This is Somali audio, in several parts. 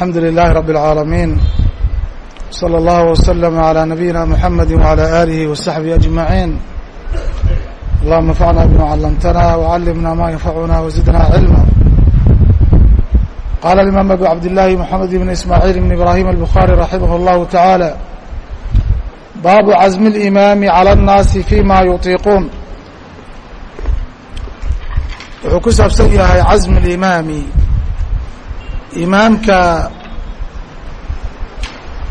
الحمد لله رب العالمين صلى الله وسلم على نبينا محمد وعلى آله وصحبه أجمعين اللهم انفعنا بما علمتنا وعلمنا ما ينفعنا وزدنا علما قال الإمام أبو عبد الله محمد بن إسماعيل بن إبراهيم البخاري رحمه الله تعالى باب عزم الإمام على الناس فيma يطيقون wuxuu ku saabsan yahay casm اlimaami imaamka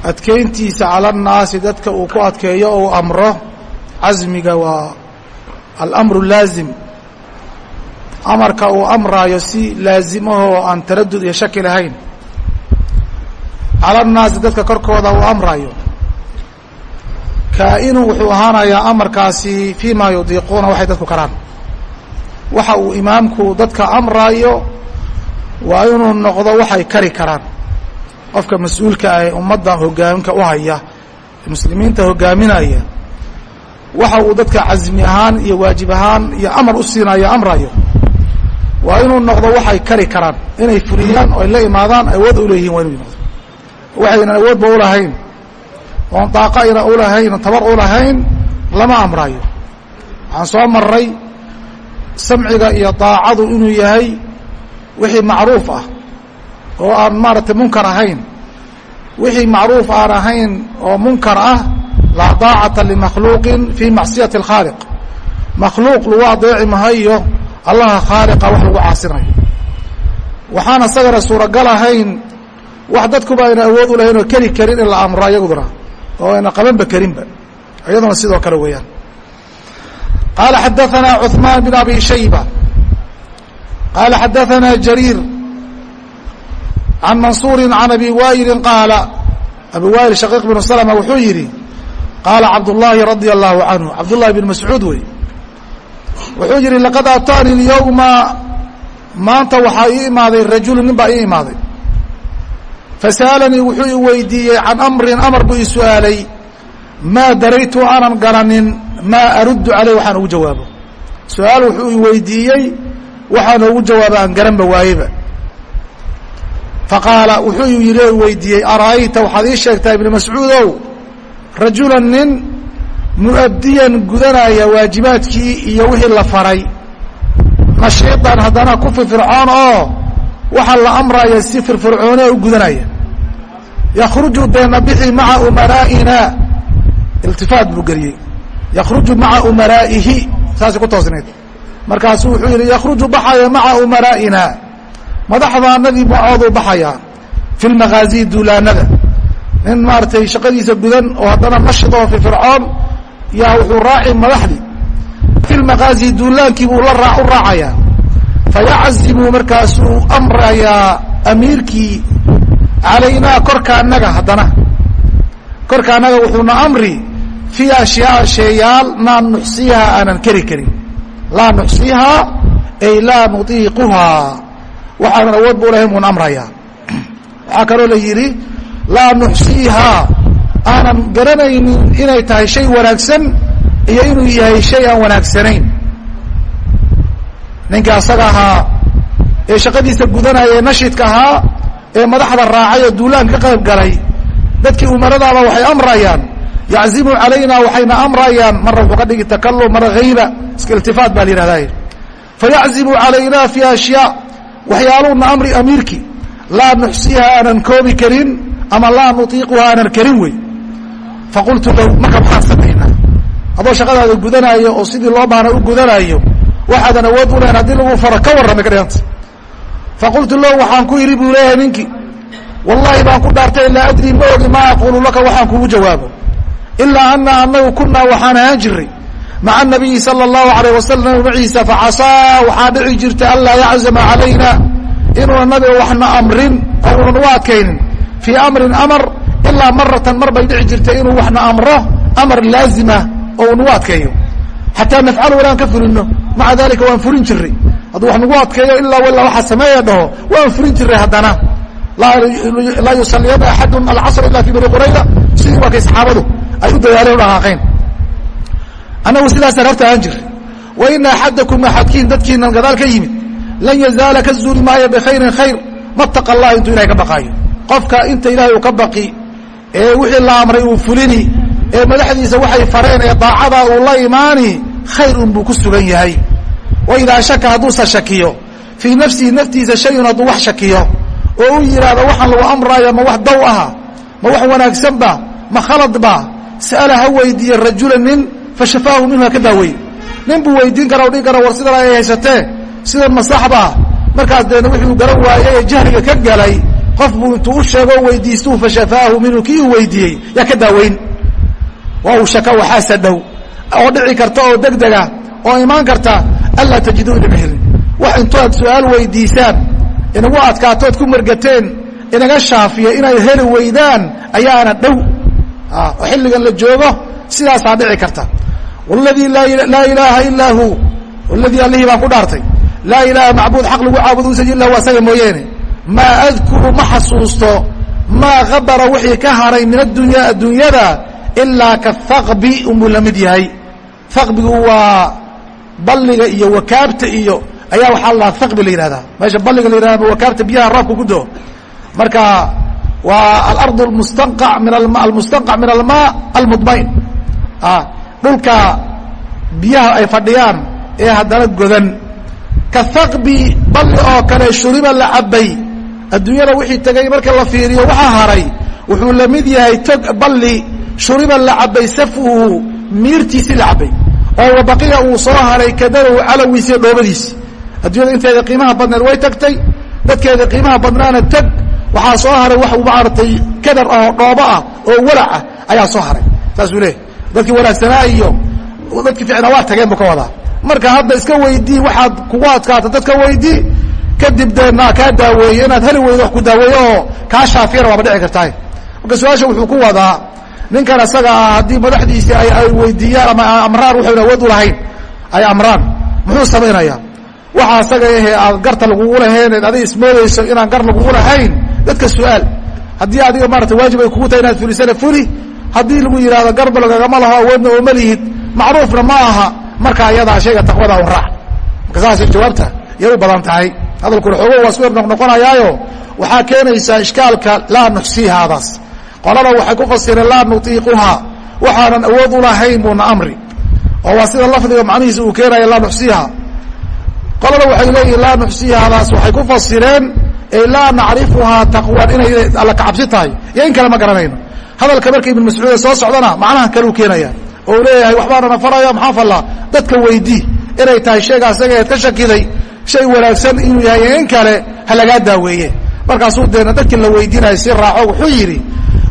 adkeyntiisa cala nnaasi dadka uu ku adkeeyo ou amro casmiga waa alamru laazim. Amarka uu amraayo si laasimahoo aan taradud iyo shaki lahayn. Cala nnaasi dadka korkooda uu amrayo kaa-inu wuxuu ahaanayaa amarkaasi fii ma yudiiquuna waxay dadku karaan. Waxa uu imaamku dadka amraayo waa inuu noqdo waxay kari karaan. Qofka mas'uulka ah ee ummadda hoggaamka u haya muslimiinta hoggaaminaya waxa uu dadka casmi ahaan iyo waajib ahaan iyo amar u siinayo amrayo waa inuu noqdo waxay kari karaan. Inay fuliyaan oo la imaadaan awood u leeyihiin waa inuu noqdo waxaynan awoodba ulahayn oon daaqo ayna ulahayn oon tabar ulahayn lama amrayo waxaan soo maray samciga iyo daacadu inuu yahay wixii macruuf ah oo aan maaratay munkar ahayn wixii macruuf aan ahayn oo munkar ah laa daacata limakhluuqin fii macsiyati اkhaaliq makhluuq lagu adeeci mahayo allaha khaaliqa wax lagu caasinayo. Waxaan isagana suuragal ahayn wax dadkuba ayna awood u lahayn oo keri karin in la amro ayaguna oo ayna qabanba karinba iyaduna sidoo kale weeyaan. Qaala xadaanaa cuثmaan bn abi shayba qaala xadaثana jariir can mansuuri can abi waa'ili qaala abi waa'il shaqiiq bnu slma wuxuu yidhi qaala cabdullaahi radia allahu canhu cabdullahi bn mascuud wey wuxuu yidhi laqad ataani اlyowma maanta waxaa ii imaaday rajulu nin baa ii imaaday fasa'alanii wuxuu i weydiiyey can amrin amar buu i su'aalay maa daraytu aanan garanin maa aruddu caleyh waxaan ugu jawaabo su'aal wuxuu i weydiiyey waxaan ugu jawaabo aan garanba waayeba. Faqaala wuxuu yidhi weydiiyey ara'ayta waxaad ii sheegtaa ibnu mascuudow rajulan nin mu'addiyan gudanaya waajibaadkii iyo wixii la faray. Nashiidan haddana ku firfircoon oo waxaa la amraya si firfircoone u gudanaya. Yakhruju deena bixi maca umaraa'ina iltifaat buu geliyey. Yakhruju maca umaraa'ihi. Saasay ku toosnayd markaasuu wuxuu yidhi yakhruju baxaya maca umaraa'ina madaxdaanadii macooduu baxayaa. Fi lmaghaazi duulaanada. Nin maaragtay shaqadiisa gudan oo haddana nashid oo firfircoon yaa wuxuu raaci madaxdii. Fi lmaghaazi duulaankii buu la u raacayaa. Fayaczimu markaasuu amrayaa amiirkii calaynaa korka annaga haddana. Korka annaga wuxuuna amri fii ashyaa sheeyaal laa nuxsiihaa aanan keri karin laa nuxsiihaa ay laa nutiiquhaa waxaanan awood bu lahayn buuna amrayaa. Waxaa kaloo la yidhi laa nuxsiihaa aanan garanaynin inay tahay shay wanaagsan iyo inuu yahay shay aan wanaagsanayn. Ninka asaga ahaa ee shaqadiisa gudanaya ee nashidka ahaa ee madaxda raacay oo duulaanka ka qayb galay dadkii umaradaaba waxay amrayaan yaczimu calayna waxayna amrayaan marna wuxuu ka dhigi takalum marna hayba iska iltifaat baa la yihahday fayaczimu calayna fi ashyaa waxyaaluuna amri amiirkii laa nuxsiiha aanan koobi karin ama laa nutiiquha aanan karin wey faqultu low marka maxaan samaynaa adoo shaqadaada gudanaayo oo sidii loo baana u gudanaayo waxaadan awood u haddii lagu faro ka warramay ka dhiganta faqultu low waxaan ku idhi buu leeyahay ninkii wallahi baan ku dhaartay laa adri ma ogi maa aquulu laka waxaan kugu jawaabo ilaa ana anagu kunaa waxaan ahaan jiray maca nabiyi sala allahu alayh wasalam maciisa facasaa waxaa dhici jirta anlaa yaczama calayna inuuna nabiga waxna amrin oo unan u adkaynin. Fii amrin amar ilaa maratan mar bay dhici jirtay inuu waxna amro amar laazima oo nagu adkeeyo xataa nafcalu walaan ka fulino maca dalika waan furin jiray hadduu wax nagu adkeeyo ilaa ilaa waxaa sameeya dhaho waan furin jiray haddana. Laa yusaliyana axadu alcasr ila fi bani qurayda sidii waa kay saxaabadu ay u dadaaleen u dhaqaaqeen annagu sidaasaan horta ahaan jiray. Wa ina axadakum axadkiin dadkiinan gadaal ka yimid lan yazaala ka zuuli maayo bikhayrin khayr mataqa allah intuu ilahay ka baqaayo. Qofka inta ilaahay uu ka baqi ee wixii la amray uu fulini ee madaxdiisa waxay fareen ee daacada uu la imaani khayr unbuu ku sugan yahay. Wa idaa shaka hadduusa shakiyo fii nafsihi naftiisa shayun hadduu wax shakiyo oo u yidhaahdo waxaan lagu amraayo ma wax daw aha ma wax wanaagsanba ma khaladba sa'ala ha weydiiye rajula nin fa shafaahu minhu ha ka daaweeye nin buu weydiin kara o dhihi kara war sidan ay haysatee sidan masaxba markaas deena wuxuu garan waayey ee jahliga ka galay qof buu intuu u sheego o weydiistuu fa shafaahu minhu kii uu weydiiyey yaa ka daaweyn waa uu shaka waxaasa dhow oo dhici karta oo degdega oo imaan karta anlaa tajiduu inaga shaafiya inaad heli weydaan ayaana oo xilligan la joogo sidaasaa dhici karta. Wladii laa ilaaha ilaa hu waladii allihii baan ku dhaartay laa ilaaha macbuud xaq lagu caabudo usan illa hu asaga mooyeene maa adkuru ma xasuusto maa habara wixii ka haray min addunya adduunyada ilaa kathaqbi unbuu la yahay. Thaqbigu waa balliga iyo wakaabta iyo ayaa waxaa la thaqbi la yihahdaa meesha balliga la yihahda wakaabta biyaha roobka ku doo. Marka waa alard almustanqac min almaa almudmain dhulka biyaha ay fadhiyaan ee haddana godan. Ka thaqbi balli oo kale shuriba la cabay adduunyada wixii tegay marka la fiiriyo waxaa haray wuxuu la mid yahay tog balli shuriba la cabay safuhu miirtiisii la cabay oo wabaqiya uu soo haray kadarahu calawiisi dhoobadiisi adduunyada inteeda qiimaha badneed way tagtay dadkeeda qiimaha badnaana waxaa soo haray wax maaragtay kadar ah oo dhoobo ah oo walac ah ayaa soo haray. Saasuu leeyahy dadkii wanaagsanaa iyo dadkii ficnaa waa tageen buu ka wadaa. Marka hadda iska weydii waxaad kugu adkaata dadka weydii kadib dee naa kaa daaweeye inaad heli weydo wax ku daaweeyo oo kaa shaafiyana waaba dhici kartahay marka su'aasha wuxuu ku wadaa ninkan isaga ah haddii madaxdiisii ay weydiiyaan ama amraan waxayna awood u lahayn. Ay amraan. Muxuu samaynayaa waxa asaga ahe aad garta lagugu lahayn adiga ismoodayso inaan gar lagugu lahayn dadka su'aal haddii adiga maarata waajib ay kugu tahay inaad fulisana fuli haddii lagu yidhahdo garba lagagama laho awoodna oo ma lihid macruufna ma aha marka ayadaa shayga taqwada un raac. Marka saasay jawaabta yay u badan tahay. Hadalkuna xoogo waa isku noqnoqonayaayo waxaa keenaysaa ishkaalka laa nuxsiihaadaas qolada waxay ku fasireen laa nutiiquhaa waxaanan awood u lahayn buuna amri. Oo waa sida lafdiga macnihiisa uu keenaya laa nuxsiiha qolada waxay leeyihiin laa nuxsiihaadaas waxay ku fasireen ee laa nacrifuhaa taqwan inay alla kacabsi tahay. Iyo in kale ma garanayno. Hadalka marka ibn mascuude soo socdana macnaha kaleu keenaya oo u leeyahay waxbaanana faraya maxaa fallaa dadka weydii inay tahay shayga asaga eed ka shakiday shay wanaagsan inuu yahay in kale ha lagaa daaweeye. Markaasuu deena dadkii la weydiinaya si raaco wuxuu yidhi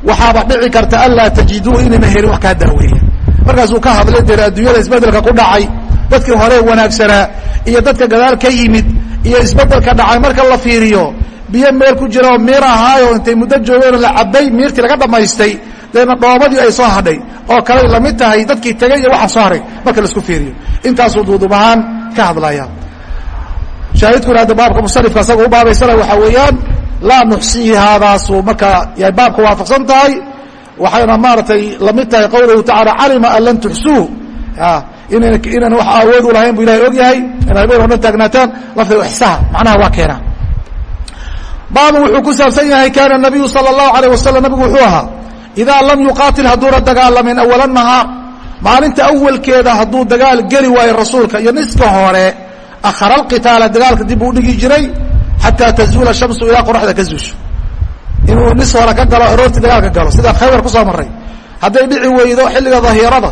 waxaaba dhici karta anlaa tajiduu inayna helin wax kaa daaweeya markaasuu ka hadlay deena adduunyada isbeddelka ku dhacay. Dadkii hore wanaagsanaa iyo dadka gadaal ka yimid iyo isbeddelka dhacay marka la fiiriyo biyo meel ku jira oo miir ahaayo intay muddo joogeenoo la cabay miirtii laga dhammaystay deena dhoobadii ay soo hadhay oo kaley la mid tahay dadkii tegay iyo waxaa soo haray marka la isku fiiriyo. Intaasuu duudub ahaan ka hadlaya shaahidkuna hadda baabka musanifka asaga u baabaysana waxaa weeyaan laa nuxsihi haadaasu. Marka yay baabka waafaqsan tahay waxayna maaragtay la mid tahay qowluhu tacala calima an lan tuxsuuh inaan wax awood u lahayn bu ilahay og yahay inaad habeen odhan taagnaataan lafdiga ixsaha macnaha waa keenaa baabu wuxuu ku saabsan yahay kaana nabiyu sala allahu alayh wasalam nabigu wuxuu ahaa idaa lam yuqaatil hadduuna dagaalamin awala nahaar maalinta awalkeeda hadduu dagaal geli waayo rasuulka iyo niska hore akhara alqitaala dagaalka dib uu dhigi jiray xataa tazuula shamsu ilaa qoraxda ka zuusho. Inuu nis hore ka galo aroortii dagaalka galo sida khaybar ku soo maray hadday dhici weydo xilliga dahiirada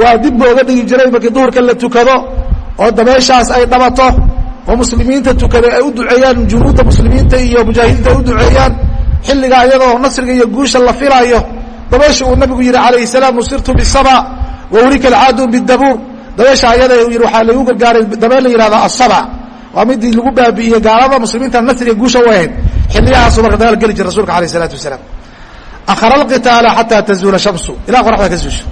waa dib looga dhigi jiray markii duhurka la tukado oo dabeeshaas ay dhabato oo muslimiinta tukada ay u duceeyaan junuudda muslimiinta iyo mujaahidiinta ay u duceeyaan xilligaa iyadoo nasriga iyo guusha la filaayo dabeesha uu nabigu yihi calayhi salaam nusirtu bisaba wawrika alcaadun bidabuur dabeesha ayada yii waxaa lagu gargaaray dabeel la yihahda asaba waa midii lagu baabi'iyey gaalada muslimiinta nasriga guusha u ahayd. Xilliyahaasuu marka dagaal geli jira rasulka alayh isalaatu wasalaam. Akhara alqitaala xataa tazuula shamsu. Ilaa qoraxda ka zuusho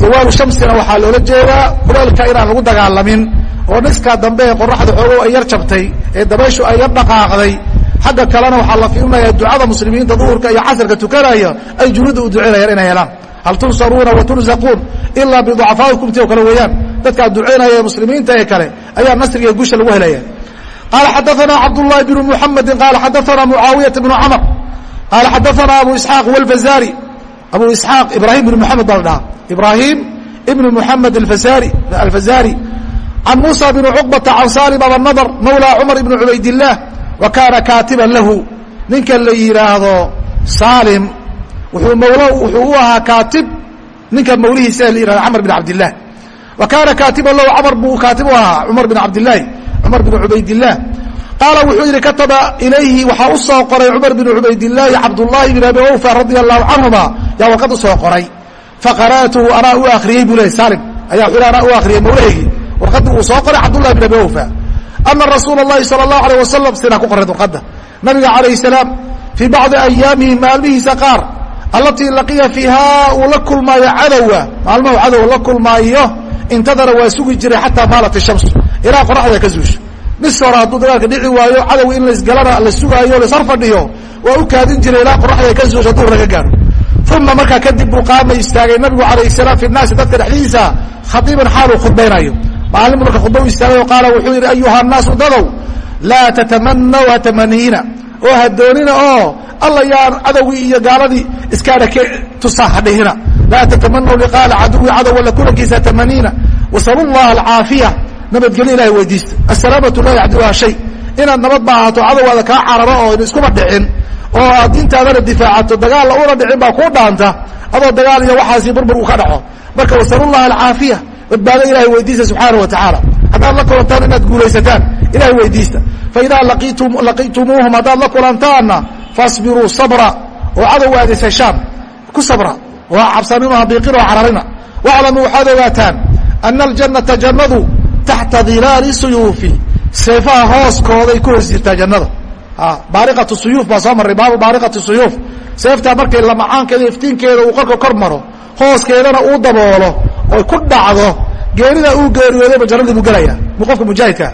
zawaalu shamsina waxaa loola jeedaa kuleelka inaan lagu dagaalamin oo niskaa dambe ee qoraxda xoogow ay yar jabtay ee dabayshu ay yar dhaqaaqday. Xagga kalena waxaa la fiirinaya ducada muslimiinta duhurka iyo casarka tukanaya ay junuudda u duceynayaan inay helaan. Hal tunsaruuna wa turzaquun ilaa biducafaaikum ti o kale weeyaan. Dadkaa duceynaya ee muslimiinta ee kale ayaa nasriga guusha lagu helaya qaala xadaanaa cabdullahi bnu muxamedi qaala xadaanaa mucaawiyata bnu camr qaala xadaana abu isxaaq wlfazari abu isxaaq ibrahim ibn moxamed baa la dhahaa ibrahim ibn moxamed alfazari can musa bn cuqbata can salim abanadr mawla cumar ibn cubaydillaah wa kaana kaatiban lahu. Ninka la yidhaahdo salim wuxuu mawlo wuxuu u ahaa kaatib ninka mawlihiisa la yihahdo camr bin cabdilah wa kaana kaatiban lahu camar buu kaatib u ahaa cumar bin cabdilaahi cumar bin cubaydillaah qaala wuxuu yidhi kataba ilayhi waxaa u soo qoray cumar bin cubaydillaahi cabdullaahi bin abi awfa radia allahu canhuma yaa warqad u soo qoray faqara'tuhu anaa u akhriyey buu lehy salim ayaa wuxuu anaa u akhriyey mawlahaygii warqaddii uu soo qoray cabdullahi bin abi awfa ana rasuula اllahi salى اllahu alيh wasalam sinaa ku qoreed warqadda nabiga calayh salaam fii bacdi ayaamihi maalmihiisa qaar allatii laqiya fiihaa uu la kulmaayo cadowa maalmahu cadow la kulmaayo intadara waa sugi jiray xataa maalat ishamsu ilaa qoraxda ka zuusho bis hore dagaalka dhici waayo cadow in laisgalana la sugaayo lasar fadhiyo waa u kaadin jiray ilaa qoraxda ka zuusho hadduu raga gaaro. Uma markaa kadib buu qaama istaagay nabigu calayh salaam fi naasi dadka dhexdiisa khaiiban xaaluu khudbaynayo. Maalinbu marka khudba u istaagay oo qaala wuxuu yidhi ayuha naasu dadow laa tatamanaw ha tamaniina oo ha doonina oo alla yaan cadowgii iyo gaaladii iskaana k tusa ha dhihina. Laa tatamanaw liqaa caduwi cadow alla kulankiisa ha tamaniina. Wasalu llaha alcaafiya nabadgelyo ilahay weydiista asalaamatu laa yacdiluha shay. Inaad nabad ba ahaato cadowgaada kaa cararo oo iskuba dhicin oo aad diintaadana difaacato dagaalla una dhicin baa kuu dhaanta adoo dagaal iyo waxaasi burbur uu ka dhaco. Marka wasalu llaha alcaafiya badbaado ilahay weydiista subxaana wa tacaala. Haddaad la kulantaan inaad guulaysataan ilahay weydiista. Faidaa laqiitumuuhum haddaad la kulantaanna fasbiruu sabra oo cadow aad is heshaan ku sabra oo cabsanino habiiqin oo cararina. Waclamuu waxaad ogaataan ana aljannata jannadu taxta dilaali suyuufi seefaha hooskooday ku hoos jirtaa jannada baariqatu suyuuf baa soo marray baabu baariqati suyuuf seeftaa markay lamacaankeeda iftiinkeeda uu korka kor maro hooskeedana uu daboolo oy ku dhacdo geerida uu geeriyoodayba jannadii buu gelaya mu qofka mujaahidkaa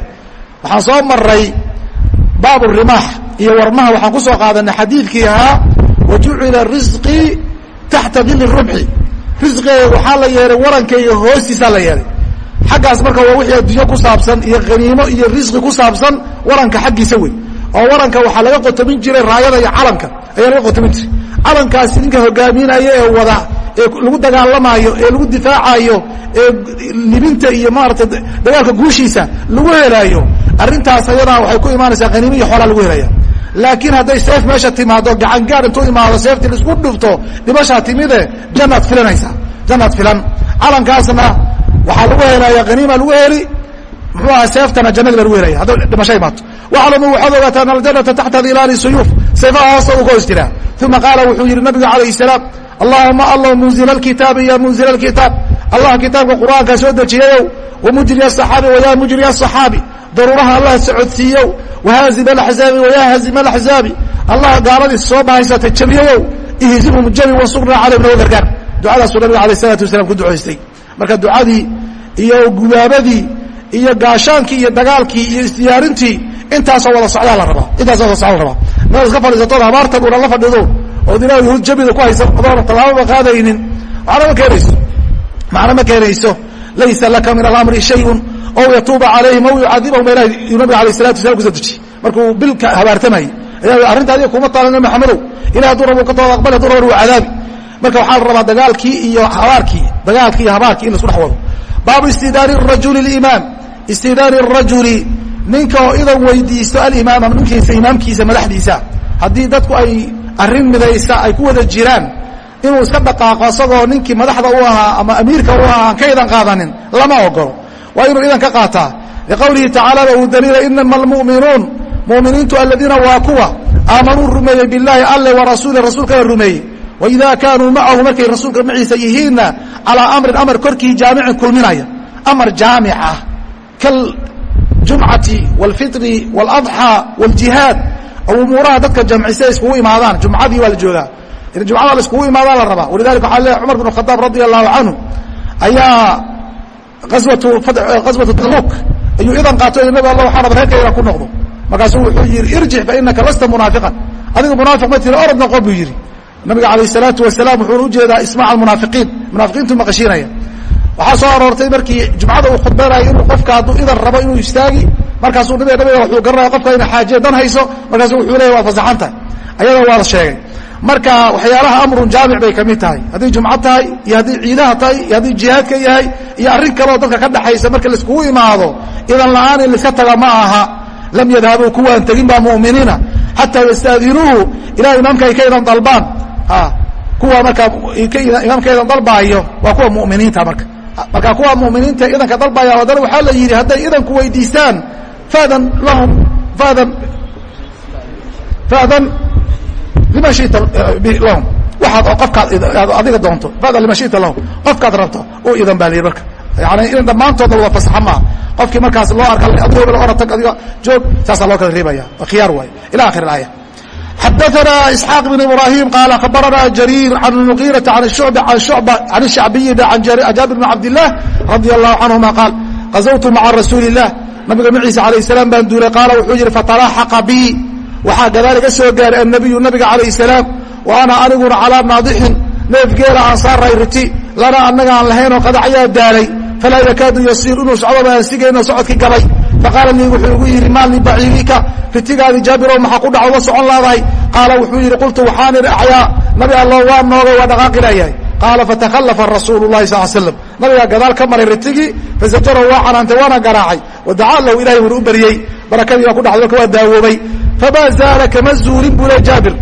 waxaan soo maray baabu rimaax iyo warmaha waxaan ku soo qaadanay xadiidkii ahaa wa jucila risqii taxta dili rumxi risqigeega waxaa la yeelay warankayga hoostiisaa la yeelay xaggaas marka waa wixii adduunyo ku saabsan iyo haniimo iyo risqi ku saabsan waranka xaggiisa wey oo waranka waxaa laga qotomin jiray raayada iyo calanka. Ayaa laga qotomin jiray. Calankaasi ninka hogaaminaya ee wada ee lagu dagaalamaayo ee lagu difaacayo ee libinta iyo maaragtay dagaalka guushiisa lagu helaayo arrintaas ayadaa waxay ku imaanaysaa haniimo iyo xoolaa lagu helaya laakiin hadday seef meesha timaado gacangaar intuu imaado seeftii la isku dhufto dhimashaa timide jannaad filanaysaa. Jannaad filan. Calankaasna waxaa lagu helaya haniima lagu heli. Muxuu aha seeftana jannadii baa lagu helaya. Hadday dhimasho imaato waclamu waxaad ogaataan aljanata taxta dilaali suyuuf. Seefaha hoostooda ku hoos jiraa uma qaala wuxuu yidhi nabiga calayh salaam allahuma allah munzila alkitaabi ya munzila alkitaab. Allah kitaabka qur'aanka soo dejiyayow wamujri asaxaabi wayaa mujri asaxaabi daruuraha allah socodsiiyow. Wahaazim alaxzaabi wayaa haazim alaxzaabi allah gaaladii soo bahaysatay jabiyayow ihzimhum jabi wansurna calayhim naga gargaar ducadaasuu nabiga alayh isalaatu wasalaam ku ducaystay marka ducadii iyo gubaabadii iyo gaashaankii iyo dagaalkii iyo isdiyaarintii intaasoo wada socdaa la rabaa. Intaasoo wada socdaa la rabaa. Meel iska fadhiisatood habaartan una la fadhido ood ilaah yahuud jabida ku haysa odoona tallaababa qaadaynin. Macna ma keenayso? Macna ma keenayso? Laysa laka min alamri shayun ow yatuuba calayhim ow yucadibahum ba ilahi yuu nabiga alayh salatu wasalam kuso dejiyey markuu bilka habaartamayay ayaa arrinta adiga kuma taalan nabi maxamedow. Ilahi hadduu rabo ka tooda aqbal hadduu rabo waa cadaabi marka waxaa la rabaa dagaalkii iyo habaarkii dagaalkii iyo habaarkii in la isku dhex wado. Baabu istidaari rajuli limaam istidaari rajuli ninka oo idan weydiisto alimaama ninkiisa imaamkiisa madaxdiisa. Haddii dadku ay arrin midaysa ay ku wada jiraan inuu iska dhaqaaqo isagoo ninkii madaxda u ahaa ama amiirka u ahaa aan ka idan qaadanin lama ogolo waa inuu idan ka qaataa. Liqowlihi tacaalaba uu daliila inama almu'minuun. Mu'miniintu aladiina waa kuwa aamanuu rumeeyey billaahi alle wa rasuuli rasuulkana rumeeyey waidaa kaanuu macahu markay rasuulka maciisa yihiinna calaa amrin amar korkii jaamicin kulminaya amar jaamic ah kaljumcati wاlfitri wاladxaa wاljihaad umuuraha dadka jamcisa iskugu imaadaan jumcadii waa la joogaa jumcada la iskugu imaadaa la rabaa walidalika waxaa leeyahy cumar bn khadaab radi allahu canhu ayaa aswatu qaswatu tabuuk ayuu idan qaato nabi alla waxaa raba reerkayga ku noqdo markaasuu wuxuu yihi irjic fainaka lasta munaafiqan adiga munaafiq ma tiri orod noqon buu yidhi nabiga alayh الsalaatu wasalaam wuxuuna u jeedaa ismac almunaafiqiin. Munaafiqiintu maqashiinaya waxaa soo aroortay markii jumcada uu khudbeynayo inuu qofka hadduu idan rabo inuu istaagi markaasuu nabiga nabiga wuxuu garanaya qofka ina xaajiya dan hayso markaasu wuxuu leeya waa fasaxan tahay. Ayada waa la sheegay. Marka waxyaalaha amrun jaamic bay ka mid tahay. Haddii jumco tahay iyo haddii ciidaha tahay iyo haddii jihaadka yahay iyo arrin kaleo dadka ka dhexaysa marka laiskugu imaado idan la'aan in laiska taga ma aha. Lam yadhabuu kuwaan tegin baa mu'miniina. Xataa yastaadinuuhu ilaa imaamka ay ka idan dalbaan kuwa markaa imaamka idan dalbaayo waa kuwa mu'miniinta marka. Marka kuwa mu'miniinta idanka dalbaya haddana waxaa la yidhi hadday idanku weydiistaan fadan lahum fadan fadan lima shita lahum. Waxaad oo qofkaad adiga doonto fadan lima shita lahum. Qofkaad rabto u idan baa la yidhi marka. Yani in dhammaantooda wada fasaxa maaha. Qofkii markaas loo arka adigo la orad tag adiga joog saasaa loo kala reebaya. Khiyaar waayo ila akhir aaya xadaثna isxaaq بn ibrahim qaal akhbarana jariir can mugiiraةa an shucba an shucba can shacbiyi an jaabir bn cabdilah radi allahu canهuma qaal qazawtu maca rasuuli الlah nabiga maciisa alayه الsalaam baan duulay qaala wuxuu yihi fatalaaxaqa bi waxaa gadaal iga soo gaaray annabiyu nabiga calayh الsalaam wa ana aniguna calaa naadixin neef geela aan saaray riti lana annaga aan lahaynoo qadaxyaa daalay falaa yakaadu yasiir inuu socdoba aan sigayno socodkii gabay faqaala lii wuxuu igu yidhi maa libaciirika ritigaadii jaabiroo maxaa ku dhaco socon laadahay qaala wuxuu yidhi qultu waxaan idhi nabi allo waa noogay waa dhaqaaqilayahay qaala fatakhallafa rasuulu llahi sal slam nabigaa gadaal ka maray ritigii fasajaro waa canaantay waana garaacay wadacaa lahu ilahay wuuna u beriyey barakadii ku dhacday waa daawoobay famaa zaala kama zuulin buu le jaabir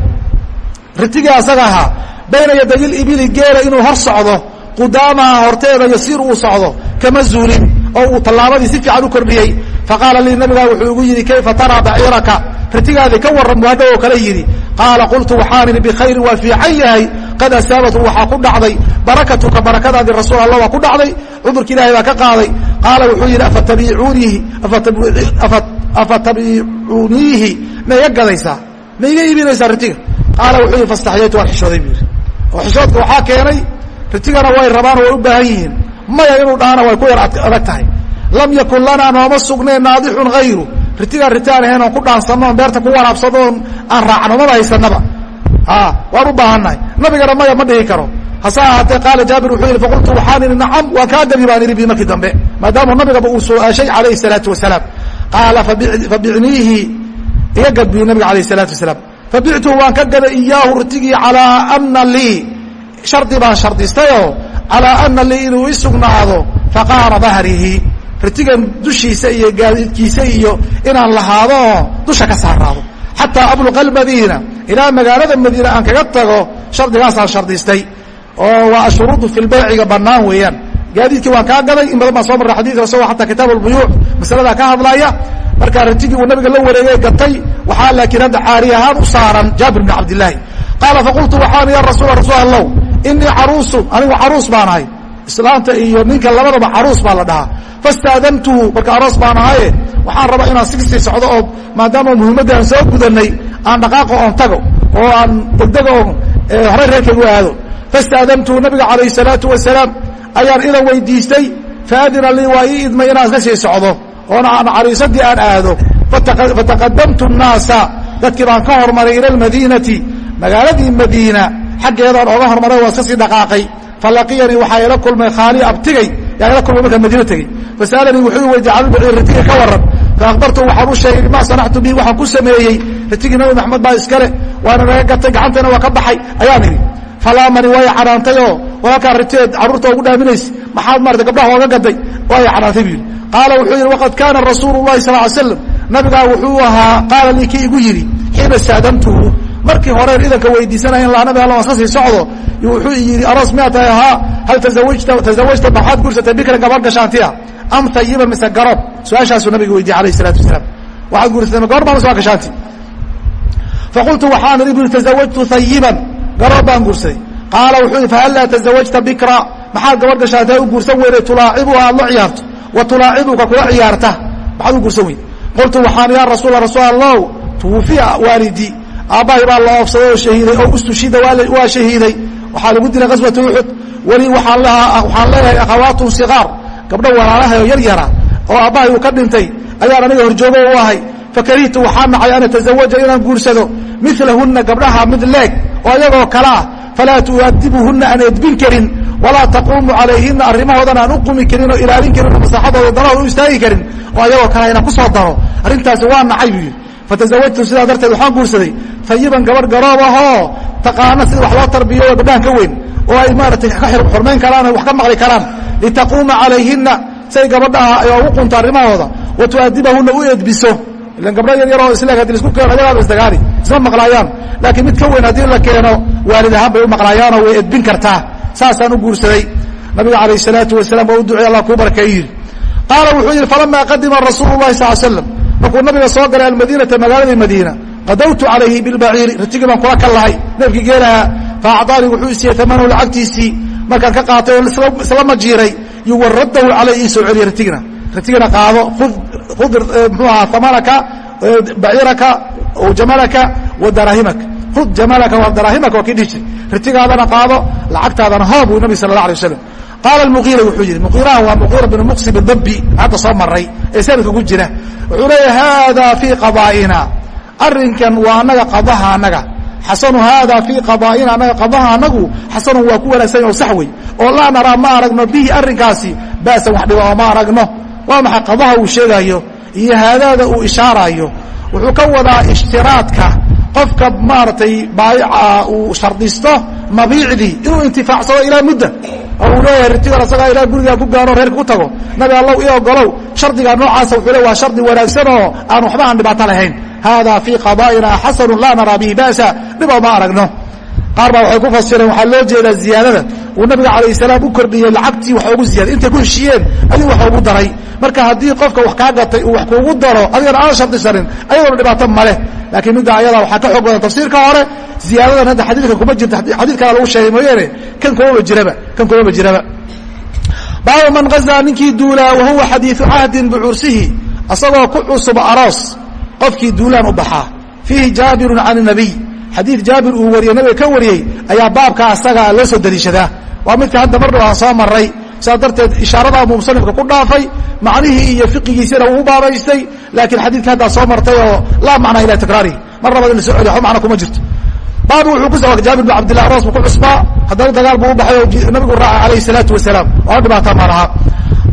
ritigii asaga ahaa bayna yaday libili geela inuu hor socdo qudaamaha horteeda yasiir uu socdo kama zuulin oo uu tallaabadii si fiican u kordhiyey. Faqaala lii nabigaa wuxuu igu yidhi kayfa taraa baciiraka? Ritigaadii ka warran muhadho oo kale yidhi. Qaala qultu waxaan idhi bikhayrin waa fiican yahay. Qad asaabatu waxaa ku dhacday. Barakatuka barakadaadii rasuul allah waa ku dhacday. Cudurka ilahay baa ka qaaday. Qaala wuxuu yidhi afatabiicuuniihi ma iga gadaysaa? Ma iga iibinaysaa ritiga? Qaala wuxuu yidhi fastaxyaytu waan xishooday buu yidhi. Oo xishoodka waxaa keenay ritigana way rabaan way u baahan yihiin maya inuu dhaana way ku yar adag tahay. Lam yakun lanaa nooma sugneen naadixun hayru ritigaan ritaan ahayn oon ku dhaansanno beerta ku waraabsano aan raacno maba haysanaba waan u baahannahay. Nabigana maya ma dhihi karo. Hase ahaatee qaala jaabir wuxuu yidhi faqultu waxaan idhi nacam waan kaa gabi baan idhi bi dambe. Maadaama nabigaba uu su'aashay calayhi salaatu wasalaam qaala fabicniihi. Iga gad buyi nabiga alayh salaatu wasalaam fabictuhu waan ka gaday iyaahu ritigii calaa ana lii. Shardi baan shardistayoo calaa ana lii inuu i sugnaado faqaara dahrihi ritigan dushiisa iyo gaadiidkiisa iyo inaan lahaado oo dusha ka saaraado xataa abluqa almadiina ilaa magaalada madiina aan kaga tago shardigaasaan shardistay oo waa ashuruudu fi lbayciga bannaan weeyaan. Gaadiidkii waan kaa gaday in badan baan soo marray xadidka isagoo xataa kitaab albuyuuc masaladaa ka hadlaya markaa ritigii uu nabiga la wareegay gatay waxaa laakiin hadda caari ahaan u saaran jaabir bn cabdillaahi. Qaala faqultu waxaan ya rasuula rasuul allow inii caruusun anigu caruus baan ahay. Islaanta iyo ninka labadaba caruus baa la dhahaa. Fastaadantuhu marka aroos baan ahaye waxaan rabaa inaan sigsii socdo oo maadaama muhiimadda aan soo gudanay aan dhaqaaqo oon tago oo aan degdego oo horey reerkaygu aado. Fastaadantuhu nabiga calayh salaatu wasalaam ayaan idan weydiistay faadina lii waa ii idmay inaan iska sii socdo oona aan cariisadii aan aado. Fataqadamtu nnaasa dadkii baan ka hormaray ila almadiinati magaaladii madiina xaggeedaan ooga hormaray waa iska sii dhaqaaqay. Falaqiyanii waxaa ila kulmay khaali abtigay yaa ila kulmay markaan madiina tegey fasa'alanii wuxuu weydiye canilbacii ritiga ka warran. Faakbartu waxaan u sheegay maa sanactu bihi waxaan ku sameeyey. Ritigii nabi maxamed baa iskale waana naga gatay gacanteena waa ka baxay. Ayaan idhi falaamani way canaantay oo walaalkaa riteed carruurta ugu dhaaminaysa. Maxaad maarata gabdhaha ooga gaday way canaantay buu yidhi. Qaala wuxuu yidhi waqad kaana rasuulu llahi sal ly slam nabigaa wuxuu ahaa qaala lii kii igu yidhi xiina staadantuhu markii horeen idanka weydiisanaya laa nabi alla waan iska sii socdo wuxuu yidhi aroos miyaa tahay? Ahaa hal tazawajta tazawajta maxaad guursatay bikran gabar gashaantiya. Am tayiban mise garoob su'aashaasuu nabiga weydiye alayh isalaatu wasalaam. Waxaad guursatay gabar baa mise waa gashaanti? Faqultu waxaan idhi bui tazawajtu hayiban garoob baan guursaday. Qaala wuxuu yidhi fahallaa tazawajta bikra? Maxaad gabar gashaantay u guursan weyday tulaacibuha aad la ciyaarto. Wa tulaacibuka kula ciyaarta. Maxaad u guursan weyd qultu waxaan yaa rasuula rasuul allow tuwufiya waalidii aabbahay baa la oofsaday oo shahiiday. Oo ustushida waa shahiiday. Waxaa lagu dilay qaswata uxud weli waxaan leeyahay akhawaatun sigaar gabdho walaalahay oo yar yara oo aabbahay uu ka dhintay. Ayaan aniga horjoogo u ahay. Fakarihtu waxaa nacay an atazawaja inaan guursado. Milahunna gabdhaha mid leeg oo ayagoo kale ah. Falaa tuadibuhunna aan edbin karin. Walaa taquumu calayhina arrimahoodan aan u qumi karin oo ilaalin karin oo maslaxadooda danahooda u istaagi karin oo ayagoo kale inaan ku soo daro. Arrintaasi waa nacay buu yidhi fatazawajtu sidaa darteed waxaan guursaday fayiban gabarh garoob ahoo taqaana sida wax loo tarbiyo gabdhahan ka weyn oo ay maaratay ka xurmayn karaan wax ka maqli karaan litaquuma calayhina say gabadhaha ay ugu qunto arrimahooda wa u edbiso ilan gabdho yar yaroo isleeg haddii la isku keeno ayagaaba isdagaali isma maqlaayaan laakiin mid ka weyn haddii la keeno waalid ahaan bay u maqlaayaanoo way edbin kartaa saasaan u guursaday nabiga calayh salaatu wasalaam waa u ducey allah kuu barkeey yidhi qaala wuxuu yidhi falamaa qadima rasuulu lahi sal slam markuu nabiga soo galay almadiinata magaaladii madiina qadawtu calayhi bilbaciiri ratigii baan kula kallahay neefkii geelaha fa acdaanii wuxuu isiiyey amanahu lacagtiisii markaan ka qaatay oo isla majiiray yuwaradahu calay ii soo celiya ratigina ratigina qaado ud mxuu ahaa amanaka baciiraka jamalaka wa daraahimaka hud jamalaka wa daraahimaka waa kii dhihi jiray ritigaadana qaado lacagtaadana hoo buu nabi sala allah alay wasalam qaala muqiira wuxuu yidhi muqiiraha waa muqiira binu muqsim dambi hadda soo maray ee sanadka ku jira wuxuu leeya haada fii qadaa'ina arrinkan waa anaga qadaha anaga xasanu haada fii qadaa'ina anaga qadaha anagu xasanu waa ku wanaagsan oo sax wey oo laa naraa ma aragno bihi arrinkaasi ba'san wax dhiba oo ma aragno waa maxay qadaha uu sheegaayo iyo haadaada uu ishaaraayo wuxuu ka wadaa ishtiraadka qofka maaragtay baayica uu shardisto mabiicdii inuu intifaacsado ilaa mudda oo uu leeyahay ritigan asagaa ilaa gurigaa ku gaaro reerka ku tago. Nabi allow i ogolow shardigaa noocaasa wuxuu le waa shardi wanaagsan oo aan waxba aan dhibaato lahayn. Hada fii qadaa'ina xasanu laa naraa bihi ba'sa. Dhiboo ma aragno qaar baa waxay ku fasireen waxaa loo jeedaa ziyaadada. Uu nabiga calayh salaam u kordhiyey lacagtii wax ugu ziyaday intay ku heshiiyeen ayuu wax ugu daray. Marka haddii qofka wax kaa gatay uu wax kuugu daro adigana aan shardisanin ayadoona dhibaato maleh laakiin midda ayada waxaa ka xoog badan. Tafsiirka hore ziyaadadan hadda xadiidkan kuma jirta. Xadiid kala lagu sheegay mooyaane kan kumaba jiraba kan kumaba jiraba baabu man gazaa ninkii duulaa wahuwa xadiidu cahdin bicursihi asagoo ku cusub aroos qofkii duulaan u baxaa. Fiihi jaabirun can nabiy xadiid jaabir uu wariyey nabiga ka wariyey ayaa baabka asaga loo soo daliishadaa waa midka hadda mar dhow aan soo maray saas darteed ishaaradaa musanifka ku dhaafay macnihii iyo fiqigiisina uu baabaystay laakiin xadiidka haddaa soo martay oo laa macnaa ilaa tikraarihi mar labad in la soo celiyo waxba macna kuma jirto. Baabu wuxuu ku soo jaabir bin cabdillah aroos buu ku cusbaa haddana dagaal buu u baxay oo nabigu raaca calayhi salaatu wasalaam waa dhibaata ma laha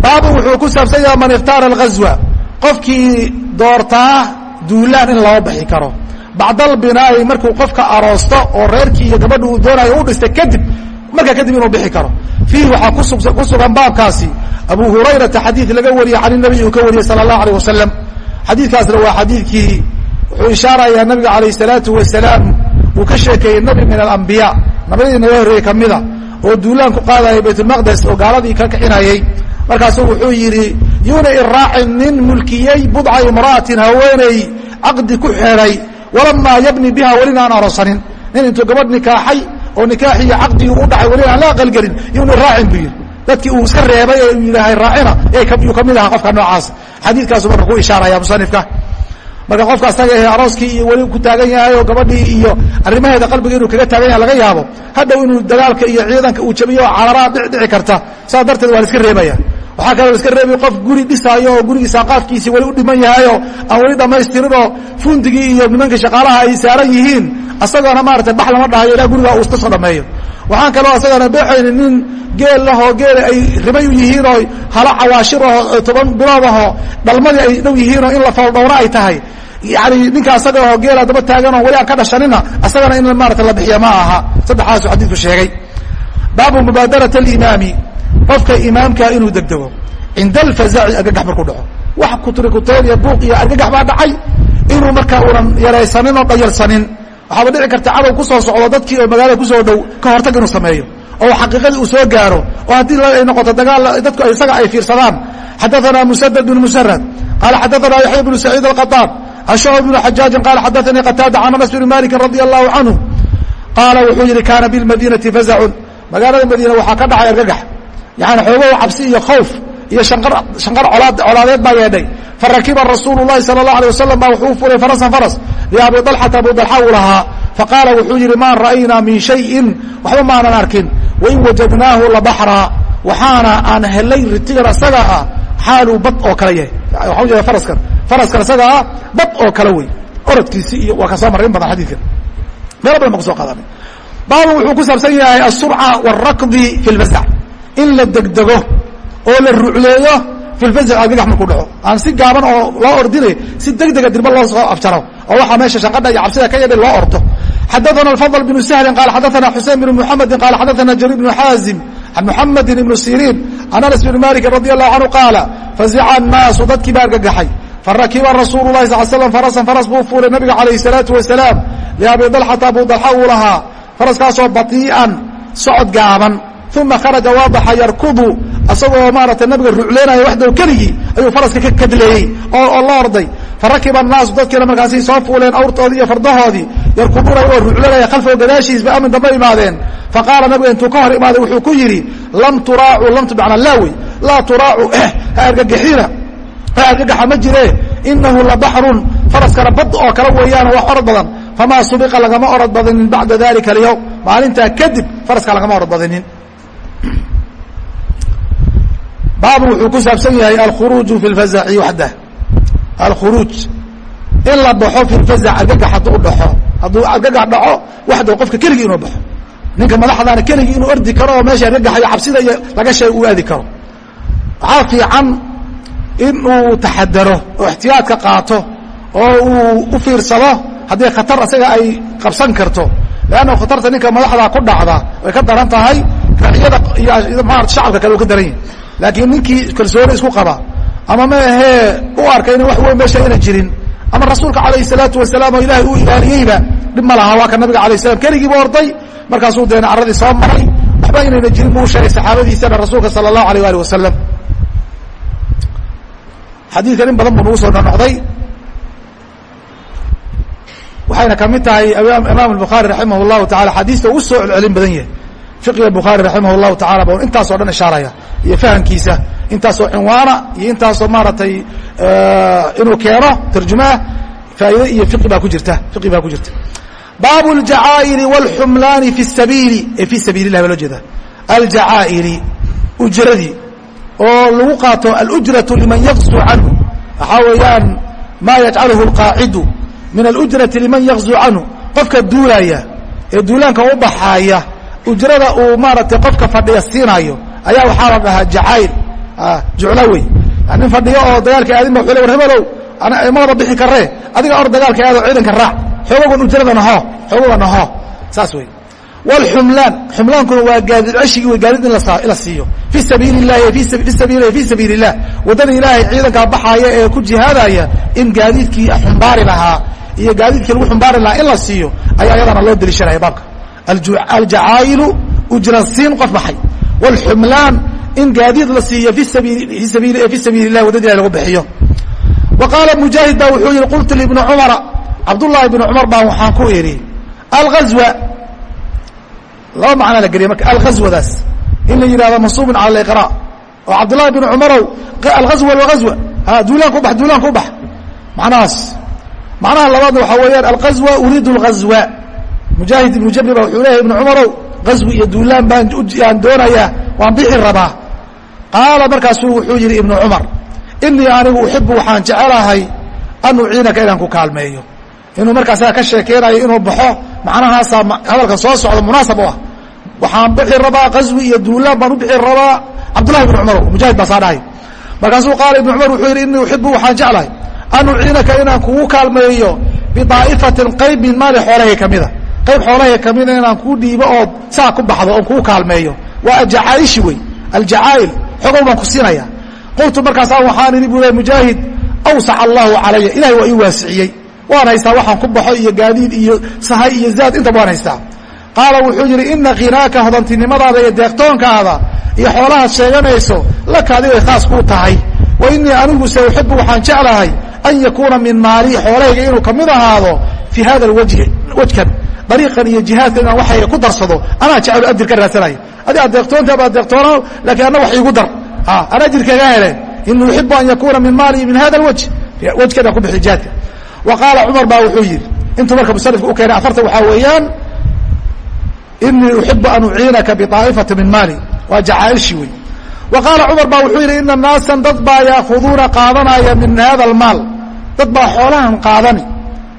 baabu wuxuu ku saabsan yaha man ikhtaara alghazwa. Qofkii doortaa duulaan in loo bixi karo bacdal binaa'i markuu qofka aroosto oo reerkii iyo gabadha uu doonayo u dhistay kadib markaa kadib inuu bixi karo. Fiihi waxaa ku sugan baabkaasi. Abu hurayrata xadiid laga wariyey can nabiy uu ka wariyey sala allahu alayh wasalam xadiidkaasna waa xadiidkii wuxuu ishaarayaa nabiga calayh salaatu wasalaam. Uu ka sheekeeyey nabi min alambiyaa nabiyadii naga horreeyey ka mida oo duulaan ku qaadayay baytulmaqdes oo gaaladii ka kixinayey markaasuu wuxuu yidhi yuuna iraacin nin mulkiyey budca imra'atin haweeney caqdi ku xeedhay walamaa yabni biha welina aan aroosanin nin intuu gabadh nikaaxay oo nikaaxiyo caqdigii u dhacay welina aan la aqalgelin yuuna raacin buu yidhi. Dadkii uu iska reebay ee uu yidhaahay raacina yuu ka mid ahaa qofka noocaas. Xadiidkaasu marka ku ishaaraya musanifka. Marka qofka asaga ahe arooskii iyo weli ku taagan yahay oo gabadhii iyo arrimaheeda qalbiga inuu kaga taagan yahay laga yaabo hadhow inuu dagaalka iyo ciidanka uu jabiyo oo cararaa dhici karta saas darteed waa la iska reebaya waxaa kaloo iska reebi qof guri dhisaayo oo gurigii saaqaafkiisii weli u dhiman yahayoo aan weli dhammaystirinoo fundigii iyo nimanka shaqaalaha ay saaran yihiin asagoona maarata bax lama dhahayo ilaa gurigaa uu iska soo dhameeyo waxaan kaloo asagana beexayni nin geel lahoo geela ay ribay u yihiin oo hala cawaashir aho toban bilood ahoo dhalmadii ay dhow yihiinoo in la faldhowro ay tahay. Yani ninka asaga oo geela daba taaganoo weli aan ka dhashanina asagana in maarata la bixiya ma aha. Saddexaasu xadiidku sheegay. Baabu mubaadarati alimaami qofka imaamkaa inuu degdego cinda alfazaci argagax markuu dhaco wax kutrikuteen iyo buuq iyo argagax baa dhacay inuu markaa unan yaraysanin oo dhayarsanin waxaaba dhici karta cadow ku soo socdo dadkii oo magaalada kusoo dhow ka hortag inuu sameeyo oo xaqiiqadii uu soo gaaro oo haddii ay noqoto dagaal dadku isaga ay fiirsadaan xadaثana musadad bn musarad qaala xadaثana yaxya bnu saciid alqaطaan ashcb bnu xajaajin qaala xadaثanii qataada can anas bni maliki radi allahu canhu qaala wuxuu yihi kaana bilmadinati fazacun magaalada madiina waxaa ka dhacay argagax yani xoogow cabsi iyo khawf iyo shanqar colaadeed baa yeedhay farakiba rasuulu lahi sala اlahu alيه wasalam baa wuxuu fulay farasan faras liabi dalxata abu dalxa uu lahaa faqaala wuxuu yidhi maa ra'aynaa min shayin waxba maanan arkin wain wajadnaahu labaxraa waxaana aan helay ritigan asaga ah xaaluu bad oo kale yahay waxaa ujeeda faraskan faraskan asaga ah bad oo kale wey orodkiisi iyo waa ka soo marray in badan xadiidkan meelo badan ba ku soo qaadanay baabun wuxuu ku saabsan yahay aلsurca wاlrakdi fi اlbazac in la degdego oo la rucleeyo filfasxi dhagax markuu dhaco. Aan si gaaban oo loo ordine si degdega dirba loo soo afjaro oo waxaa meesha shaqadha iyo cabsida ka yadha loo orto xadaana afal bnu sahlin qaal xadaana xusein bnu muxamedin qaal xadaana jariir bnu xaazim an muxamedin ibnu siriin can anas bni malikin radi allahu canhu qaala fazica annaasu dadkii baa argagaxay farakiba rasuulu lahi sal slam farasan faras buu fuulay nabiga calayhi salaatu wasalaam. Liabi dalxata abu dalxa uu lahaa faraskaasoo batii'an socod gaaban uma kharaja waa baxa yarkudu asagoo maarata nabiga rucleynaya waxdow keligii ayuu faraska ka kadleeyey oo la orday. Farakiba annaasu dadkiina markaasay soo fuuleen awrtoodii iyo fardahoodii yarkuduuna iyagoo ruclenaya khalfahu gadaashiisba amin damba imaadeen. Faqaala nabiga intuu ka hor imaaday wuxuu ku yidhi lam turaacuu lamtu macnaa laa laa turaacuu ha argagixina ha argagaxa ma jire inahu la baxrun. Faraskana bad oo kale weeyaan wax orod badan. Famaa subiqa lagama orod badinin bacda dalika alyowm. Maalintaa kadib faraska lagama orod badinin baabun wuxuu ku saabsan yahay alkhuruuju fi lfazaci waxdah alkhuruuj. In la baxo fi lfazac argagax hadduu dhaxo. Hadduu argagax dhaco waxdaw qofka keligii inuu baxo. Ninka madaxdaana keligii inuu ordi karo oo meesha argagaxayo cabsida iyo laga sheega uu aadi karo. Waxaa fiican in uu taxadaro oo ixtiyaadka qaato oo uu u fiirsado haddii khatar isaga ay qabsan karto. Leanna khatarta ninka madaxdaa ku dhacda way ka daran tahay racyada iyo maarata shacabka kale uu ka daran yahay laakiin ninkii kalsooni isku qaba ama ma ahee u arka ina wax weyn meesha ayna jirin ama rasuulka calayhi salaatu wasalaam oo ilaahay uu ilaaliyeyba dhib ma laha waa ka nabiga alayh salam keligiibu orday markaasuu deena carradii soo maray waxba inayna jirin buu sheegay saxaabadiisana rasuulka sala allahu alayh ali wasalam xadiidkan in badan buu nagu soo nonoqday waxayna ka mid tahay imaam الbukhaari raximah الlahu taala xadiista ugu soo celcelin badan yahay fiqiga bukhaari raximah الlahu taala ba intaasoo dhan ishaaraya iyo fahamkiisa intaasoo cinwaana iyo intaasoo maaragtay inuu keeno tarjumaah faa'iide iyo fiqi baa ku jirta fiqi baa ku jirta baabu اljacaa'iri wاlxumlaani fi sabiili ee fi sabiili lah baa loo jeeda aljacaa'iri ujradii oo lagu qaato alujraةu liman yaqsu canhu waxaa weeyaan ma yajcaluhu اlqaacidu min alujrati liman yakzuu canhu qofka duulaya ee duulaanka u baxaaya ujrada uu maaratay qofka fadhiya siinayo ayaa waxaa la dhahaa jacayl. Ah, Juclo wey ah, nin fadhiyo oo dagaalka aadin ba war hebelow malaba bixi karee adiga or dagaalka aado ciidanka raac xoogogan ujrada naho xoogoga naho. Saas wey wlxumlaan xumlaankuna waa gaadid ceshigi wey gaadid in la siiyo. Fi sabiili lahi fi sabiili lah waddada ilaahay ciidankaa baxaaya ee ku jihaadaya in gaadiidkii xumbaari lahaa iyo gaadiidkii lagu xumbaari lahaa in la siiyo ayaa iyadana loo deliishanaya baabka aljacaa'ilu ujrasiin qof baxay. Wاlxumlaan in gaadiid la siiyo fi sabiili lah waddada ilah lagu bixiyo. Wa qaala mujaahid ba wuxuu yihi qultu libni cumara. Cabdullaahi bni cumar baan waxaan ku idhi alazwa laba macnaa la geliya marka alghazwadaas. In la yidhahdo mansuubun cala aliqra. Oo cabdullahi bni cumarow alazwa alazwa duulaan ku bax duulaan ku bax. Macnahaas. Macnaha labaadna waxaa weeyaan alqazwa uriidu اlghazwa mujaahid ibnu jabri ba wuxuu leeyahy ibnu cumarow ghazwi iyo duulaan baan aan doonayaa waan bixi rabaa. Qaala markaasuu wuxuu yihi ibnu cumar inii anigu uxibu waxaan jecelahay an uciinaka inaan ku kaalmeeyo. Inuu markaasaa ka sheekeynayo inuu baxo macnahaasaa hadalka soo socda munaasab u ah. Waxaan bixi rabaa qaswi iyo duulaan baan u bixi rabaa. Cabdullahi bn cumar mujaahid baa saa dhahay. Markaasuu qaala ibnu cumar wuxuu yidhi inii uxibu waxaan jeclahay an uciinaka inaan kugu kaalmeeyo bidaa'ifatin qayb min maali xoolahayga kamida qayb xoolahayga kamida inaan kuu dhiibo ood saa ku baxdo oon kugu kaalmeeyo. Waa ajacaa'ishi wey. Aljacaa'il xogow baan ku siinaya. Qultu markaasaa waxaan idhi buu le mujaahid awsac allahu calaya ilahay waa ii waasiciyey. Waan haystaa waxaan ku baxo iyo gaadiid iyo sahay iyo zaad intaba waan haystaa. Qaala wuxuu yidhi ina khinaaka hodantinimadaada iyo deeqtoonkaada iyo xoolahaad sheeganayso laka khaas kuu tahay. Wa inii anigu se uxibu waxaan jeclahay an yakuuna min maali xoolahayga inuu ka mid ahaado fii hada wajhi wejkan dariiqan iyo jihaadkan inaan waxayga ku darsado anaa jecelo ajir ka raadsanayo adi aad deeqtoonta baa deeqtoona lakiin anna wax iigu dar aan ajir kaga hele ini uxibu an yakuuna min maali min hada wajh wejkan aan ku bixi jihaadka wa qaala cumar baa wuxuu yidhi intuu marka musanifka u keenay afarta waxaa weeyaan inii uxibu an uciinaka biaa'ifati min maali waa jacaailshi wey wa qaala cumar baa wuxuu yidhi ina naasan dad baa yaakuduuna qaadanaya min hada almaal dad baa xoolahan qaadani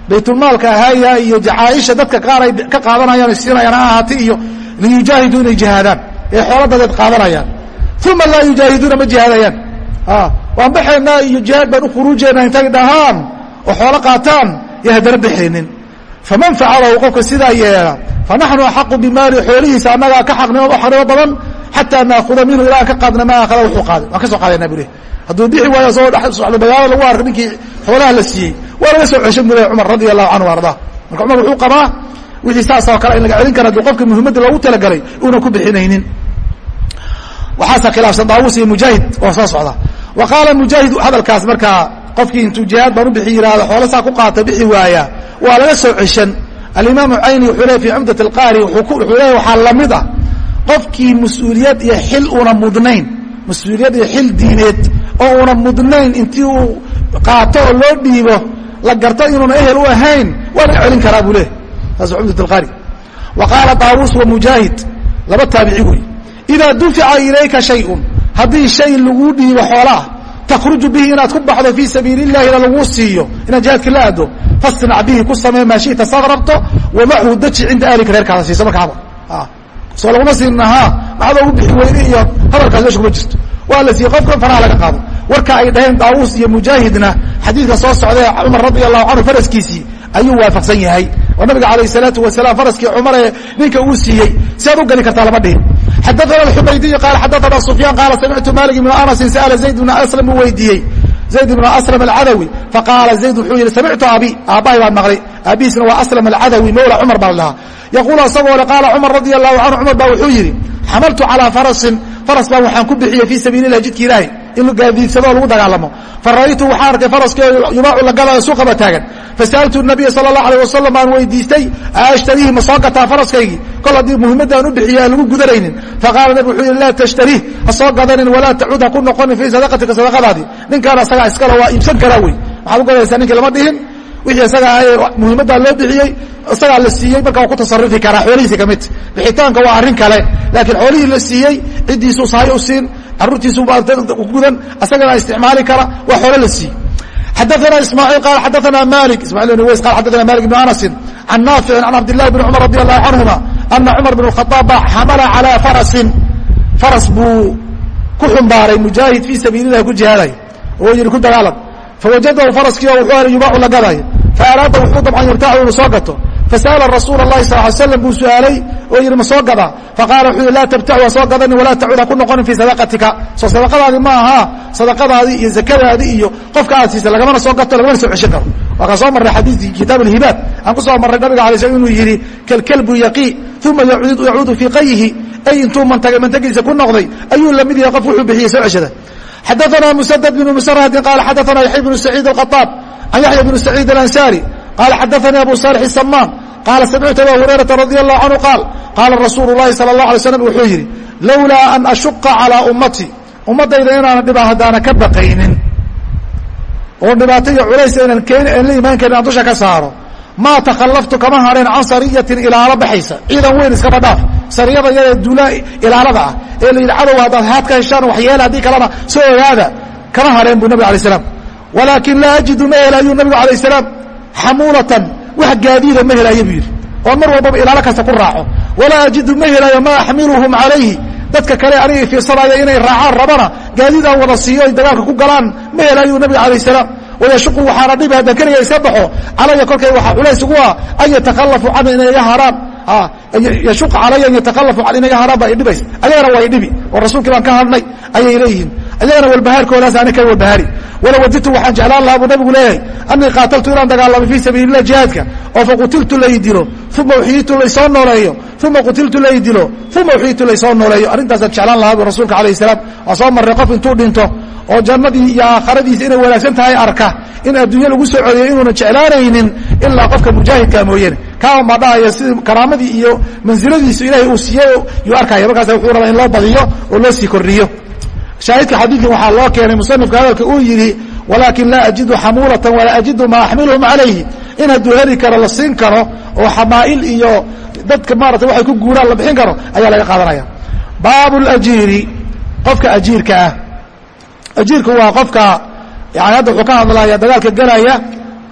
baytulmaalka ahaaya iyo jacaaisha dadka qaar ka qaadanayaan siinayaan ha ahaati iyo liyujaahiduu inay jihaadaan ee xoola dadeed qaadanayaan uma laa yujaahiduuna ma jihaadayaan waan baxaynaa iyo jihaad baan u khuruujaynaa intay dhahaan oo xoolo qaataan yo haddana baxaynin faman facalahu qofka sidaa yeela fanaxnu axaqu bimaali xoolihiisa annagaa ka xaqnimo xaqnimo badan xataa naakuda minhu ilaa ka qaadna maa akhada wuxuu qaaday waan ka soo qaadayna buri hadduu bixi waayo asagoo socdo magaalada lagu arka ninkii xoolaha la siiyey waa laga soo ceshan bule cumar radi allahu canhu ardaa marka cumar wuxuu qabaa wixii saasoo kale in laga celin kara hadduu qofka muhimadda loogu talagalay una ku bixinaynin. Waxaasa khilaafsan daawus iyo mujaahid oo soo socda. Wa qaala mujaahid hadalkaas markaa qofkii intuu jihaad baan u bixi yihahdo xoolo saa ku qaata bixi waaya. Waa laga soo ceshan. Alimaamu cayni wuxuu leey fi cumdat alqaari wuxuu leeya waxaa la mid ah. Qofkii mas'uuliyad iyo xil una mudnayn mas'uuliyad iyo xil diineed oo una mudnayn intii uu qaato oo loo dhiibo la garto inuuna ehel u ahayn waa laga celin karaa buu leehy taas cumdat alqaari. Wa qaala daawuus wa mujaahid laba taabici wey idaa dufica ilayka shayun haddii shay laguu dhiibo xoolaah takhruju bihi inaad ku baxdo fii sabiili illahina laguu siiyo inaad jihaadka la aado fasnac bihi ku samee maa shita saad rabto wamaxu daji cinda ahlika reerkaada siiso markaaba soo laguma siinahaa maxaad ogu bixi weyne iyo hadalkaas meesha kuma jirto waa la siiyey qofkan faraha laga qaado. Warka ay dhaheen daawuus iyo mujaahidna xadiidka soo socdae cumar radia allahu canhu faraskiisii ayuu waafaqsan yahay. Oo nabiga alayh الsalaatu wasalaam faraskii cumar ee ninka uu siiyey si aad u geli kartaa lama dhihin xadaana xumaydiy qaal xadaana sufyaan qaala samictu malik ibnu anasin sa'ala zayd bna aslam uu weydiiyey. Zayd ibnu aslam alcadawi faqaala zayd wuxuu yihi samictu abi aabbahay baan maqlay. Aabihiisna waa aslam alcadawi mawla cumar baa la dhahaa yaquulu asagoo le qaala cumar radia allahu canhu cumar baa wuxuu yidhi xamaltu calaa farasin faras baan waxaan ku bixiyey fii sabiili lah jidki ilaahi in la gaadiidsadoo lagu dagaalamo fara'aytu waxaan arkay faraskii yubaacu la galayo suuqaba taagan fasa'altu nabiya sala allahu alayh wasalam baan weydiistay ashtariihi ma soo gataa faraskaygii kol haddii muhimadaan u bixiya aan lagu gudanaynin faqaala nabig wuxuu yidhi laa tashtariih ha soo gadanin walaa tacud ha ku noqonin fii sadaqatika sadaqadaadii ninkaan asagaa iskale waa iibsan karaa wey maxaad u gadaysaa ninkii lama dhihin wixii isagaa ahaye muhimaddaa loo bixiyey isagaa la siiyey marka waa ku tasarufi karaa xoolihiisi ka midta bixitaanka waa arrin kale laakiin xoolihii la siiyey ciddiisuu sahay u siin caruurtiisu gudan isagana isticmaali kara waa xoolo la siiyey. Xadaana ismaaciil qaal xadaana malik ismail bn ways qal xadaana malik bn anasin can naaficin can cabdillahi bn cumar radi allahu canhuma ana cumar bn khaaab ba xamala calaa farasin. Faras buu ku xumbaaray mujaahid fii sabiili illahi ku jihaaday oo dagaalan fawajadahu faraskii oo wuxuu helay yubaacu la gadayo faaraada wuxuu dabcan yartacu inuu soo gato fasa'ala rasuula اlahi sal ly slam buu su'aalay oo yihi ma soo gadaa faqala wuxuu yihi laa tabtacu ha soo gadanin walaa tacud ha ku noqonin fii sadaqatika soo sadaqadaadi ma aha sadaqadaadii iyo zakadaadii iyo qofka aad siisay lagamana soo gato lagamana soo ceshin karo waa kaan soo marray xadiidkii kitaab alhibaad aan ku soo marray nabiga alay slam inuu yidhi kalkelbu yaqii uma yacuudu fii qayihi ay intuu mantagay mantagiisa ku noqday ayuu la mid yahay qof wuxuu bixiyey soo ceshada xadaana msdد بن msrhdi qal xadaana yaحya بن سacيid القطاab can yaحya بن سacيid الأnsاrي qala xadaثnي abu صالح السمان qala samictu aba هurayرaةa radي الlahu canهu qaal qaala rasuul الlahi salى الlaه عalيه sسلم wuxuu yidhi lowlaa an ashuqa calىa ummatي ummadayda inaana dhiba haddaana ka baqaynin oo dhibaato iyo culays aynan keen aan la imaan karin aan dusha ka saaro maa takhallaftu kama hareen can sariyatin ilaalo baxaysa. Ciidan weyn iskaba dhaaf sariyada yadee duulaa ilaalada ah. Ee la yidhi cadow haddaad haad ka heshaan waxyeela haddii kalena soo ogaada. Kama hareen buu nabig alay slam walaakin laa ajidu ma helaayuu nabigu alayh salaam. Xamuulatan wax gaadiida ma helaayo buu yidhi. Oo mar walbaba ilaalo kasta ku raaco. Walaa ajidu ma helaayo maa axmiluhum calayhi. Dadka kale anigay fiirsanaya inay raacaan rabana gaadiidaan wada siiyo ay dagaalka ku galaan ma helaayuu nabiga alayh salaam wayashuqu waxaana dhibi haddaan keliga iska baxo calaya kolkay waxaa culays ugu ah an yatakhalafu can inay iga haraan yashuqa calaya an yatakhalafu can inay iga haraan baa idhibays ayagana waa idhibi oo rasuulkii baan ka hadhnay ayay leeyihiin ayagana walbahaarkoodaas ani ka walbahaari walow wajidtu waxaan jeclaan lahaa buu nabigu leeyahay anii qaataltu inaan dagaalamay fii sabiili lah jihaadka oo faqutiltu lai dilo uma uxiyitu laysoo nooleeyo uma qutiltu lai dilo uma uxiyitu laysoo nooleeyo arrintaasaan jeclaan lahaa bu rasuulka alayh salaam waa soo marray qof intuu dhinto oo jannadii iyo aakhiradiisa inay wanaagsan tahay arka in adduunye lagu soo celiyo inuuna jeclaanaynin ilaa qofka mujaahidka mooyane kaan baa dhahaya sidii karaamadii iyo mansiladiisu ilaahay uu siiyey yuu arkaya markaas wuxuu rabaa in loo badiyo oo loo sii kordhiyo. Shaahidka xadiidkan waxaa loo keenay musanifka hadalka uu yidhi walaakin laa ajidu xamuulatan walaa ajidu maa axmiluhum calayhi. In hadduu heli karo la siin karo oo xamaa'il iyo dadka maarata waxay ku guuraan la bixin karo ayaa laga qaadanaya. Baabu lajiiri qofka ajiirka ah ajiirku waa qofka yani hadda wuxuu ka hadlaya dagaalka gelaya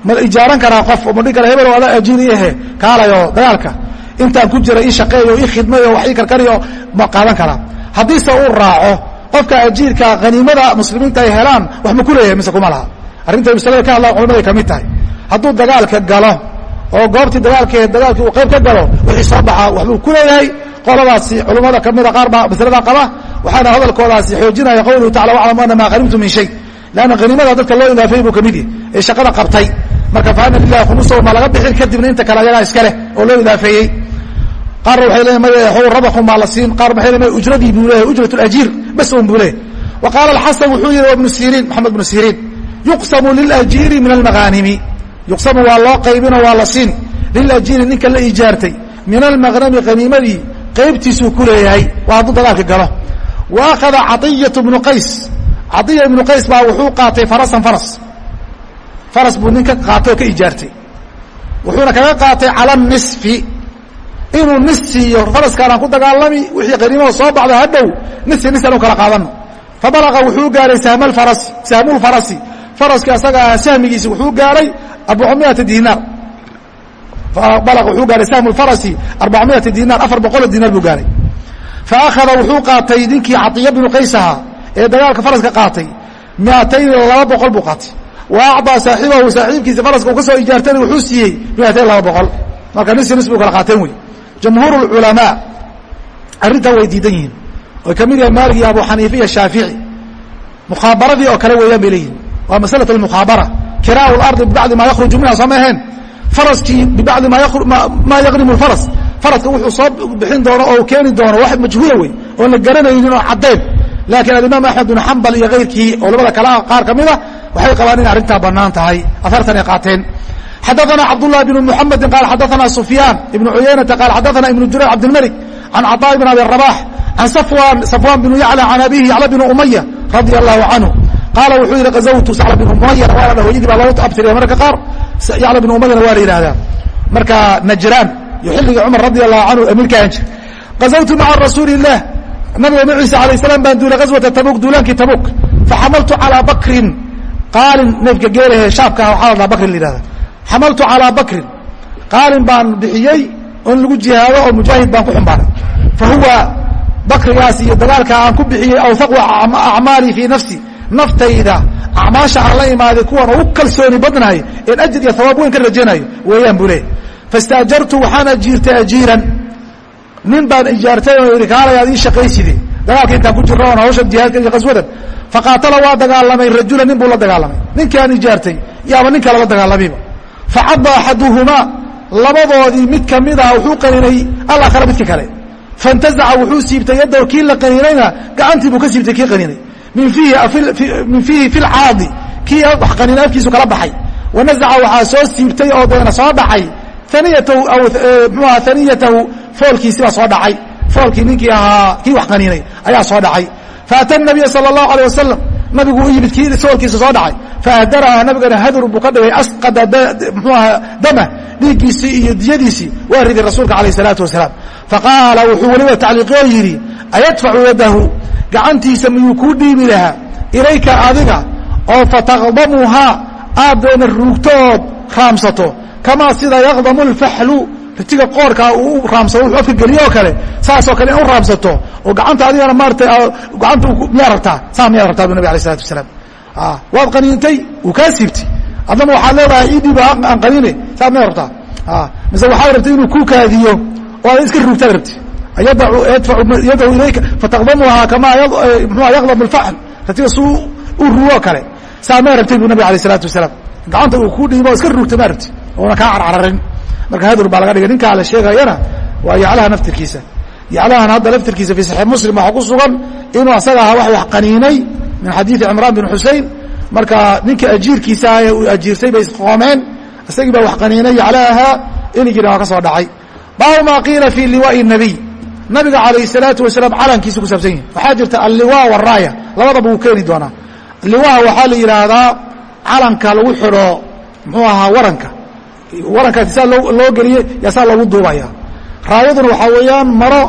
ma ijaaran karaa qof ma dhihi kara hebelow adaa ajiiri ahe kaalayo dagaalka. Intaan ku jira ii shaqeeyo ii khidmayo wax ii karkariyo ma qaadan karaa. Haddiise uu raaco qofka ajiirka haniimada muslimiinta ay helaan wax ma ku leeyahay mise kuma laha. Arrinta masalada ka hadlaan culamada ka mid tahay. Hadduu dagaalka galo oo goobtii dagaalkee dagaalkii uu qayb ka galo wixii soo baxaa waxbuu ku leeyahay. Qoladaasi culummada kamida qaar baa masalada qaba waxaana hadalkoodaasi xoojinaya qawluhu tacala waclamu ana maa hanimtu min shay. Leanna haniimada dadka loo ilaafayey buu ka mid yahy ee shaqada qabtay. Marka fa ana lilahi khumusahu ma laga bixin kadibna inta kale ayagaa iska leh oo loo ilaafeeyey. Qaarna waxay leeyihiin maya rabakun baa la siin. Qaar waxay leeyihiin ujradii buu leeyahay ujrat اlajiir bas un buu leeyahay. Wa qaala alxasan wuxuu yihi wa ibnu siriin maxamed ibnu siriin yuqsamu lilajiiri min almaghanimi yuqsamu waa loo qaybino waa la siin. Lilajiiri ninka la ijaartay min almaghnami haniimadii qaybtiisuu ku leeyahay. Waa hadduu dagaalka galo. Wa akhada caطiyatu bnu qays. Caiya ibnu qays baa wuxuu qaatay farasan faras. Faras buu nin qaatay oo ka ijaartay. Wuxuuna kaga qaatay cala nisfi. Inuu nis siiyo faraskaanaan ku dagaalami wixii qaniimada soo baxda hadhow nisi nis anu kala qaadano fabalaqa wuxuu gaaray sahmalfarasi sahmulfarasi faraskii asaga ah sahmigiisi wuxuu gaaray arbacamiata dinaar. Balaqa wuxuu gaaray sahmulfarasi arbacamiata dinaar afar boqoloo dinaar buu gaaray. Fa akhada wuxuu qaatay ninkii caiya binu qays ahaa ee dagaalka faraska qaatay miatayni laba boqol buu qaatay. Wa acdaa saaxibahu saaxiibkiisa faraska uu ka soo ijaartayna wuxuu siiyey miatayn laba boqol. Marka nisi nis buu kala qaateen wey. Jamhuur اculamaa arrintaa way diidan yihiin. Oy ka mid yahay maalig abu xaniifa iyo shaafici. Mukhaabaradii oo kale weeyaan bay leeyihiin waa masalaة اmukhaabara kiraء اlarضi bibacdi ma yakruju minha soo ma aheen faraskii bibacdi ma yaqnimu اfaras faraska wuxuu soo bixin doono oo keeni doono wax majhuula wey oon la garanaynin oo caddeyn laakiin alimaam axmed bn xambal iyo kayrkii culamada kale qaar ka mida waxay qabaan inay arrintaa banaan tahay afartan ay qaateen xadaثna cabdاللahi بن محamdi qal xadaثna سufyaan iبn cuyaynaةa qal xadaثna iبn jurayr cabdالmلك عan caطاء بn abi رabaح عan safwan بن yعlى عan abihi yعlى بn umaya radي الlahu canهu qaala wuxuu yihi azawtu sacl بn umaya waa la hooyadii baa loogu abtiriya mararka qaar yacla بn umayana waa la yihahdaa marka najraan iyo xilligii cumar radي الlahu canhu amiirkaan jir gazawtu maca rasuuli الlah nabiga maciisa alayه الsalaam baan duulay gazwata tabuk duulaankii tabuk faxamaltu calىa bakrin qaalin neefka geelahe shaabka ah waxaa la dhaha bakrin la yihahda xamaltu calىa bakrin qaalin baan bixiyey on lagu jihaado oo mujaahid baan ku xumbaaray fa huwa bakrigaas iyo dagaalka aan ku bixiyey awhaqu acmaali fii nafsi naftayda acmaasha aan la imaaday kuwan ugu kalsooni badnahay een ajir iyo hawaab weyn ka rajaynayo weeyaan buu leeyay fastaajartu waxaan ajiirtay ajiiran. Nin baan ijaartay oo yihi kaalay aad ii shaqayside dagaalka intaan ku jirro oon hawsha jihaadka iyo qaswadan. Faqaatala waa dagaalamay rajula nin buu la dagaalamay. Ninkii aan ijaartay yaaba nin kale la dagaalamiba facada axaduhumaa labadoodii mid kamida wuxuu qaninay alakhara midka kale. Faintazaca wuxuu siibtay yaddahu kii la qaninayna gacantii buu ka siibtay kii qaninay min fiihi fi lcaadi kii waxqanin afkiisu kala baxay. Wanazaca waxaa soo siibtay oo deena soo dhacay. Aniyatahu eh, mxuaha aniyatahu foolkiisiibaa soo dhacay. Foolkii ninkii ahaa kii wax qaniinay ayaa soo dhacay. Faata nabiya sala allahu alay wasalam nabigu u yimid kii soolkiisa soo dhacay. Faahdaraha nabigana hadrun buu ka dhaway asqada mxuaha dama dhiiggiisii iyo diyadiisii waa riday rasuulka alayh salaatu wasalaam. Faqaala wuxuu weliba tacliiqoo yidhi ayadfacu yadahu gacantiisa miyuu kuu dhiibi lahaa? Ilayka adiga oo fataqdamuhaa aad doona ruugtood raamsato. Kamaa sida yaqdamu اlfaxlu ritiga qoorkaa uu raamsado wuxuu afka geliyo oo kale saasoo kale in u raamsato. Oo gacanta adigana maarata gacanta miyaa rabtaa? Saa miyaad rabtaa bu nabig alay isalatu wasalaam. Waad qaniintay? Wuu kaa siibtay. Adnama waxaad leedahay idhiiba aan qaniine. Saad miyaad rabtaa? Mise waxaad rabtay inuu ku kaadiyo? Oo aad iska ruugtaad rabti yadahu ilayka fataqdamuhaa kamaa mxua yaqdam alfaxl ratiga suu u ruugoo kale saa maa rabtay bu nabig alayh isalaatu wasalaam gacanta uu ku dhiibo iska ruugtay maa rabti oona kaa carcararin marka hadur baa laga dhigay ninkaa la sheegayana waa yaclaha naftirkiisa yaclahan hadda laftirkiisa fii saxiix muslim waxaa ku sugan inuu asaga ahaa wax wax qaniinay min xadiidi cimraan bin xusein marka ninka ajiirkiisa ah ee uu ajiirtay bay isqoomeen isagii baa wax qaniinay yaclahaa iligiina waa ka soo dhacay baabu maa qiila fii liwaa'i nabiy nabiga calayh salaatu wasalaam calankiisa ku saabsan yihi waxaa jirta alliwaa waraaya labadaba wuu keeni doonaa. Liwaha waxaa la yidhaahdaa calanka lagu xidho muxuu ahaa waranka. Warankaasi saa loo geliyey yaa saa loogu duubaya. Raayaduna waxaa weeyaan maro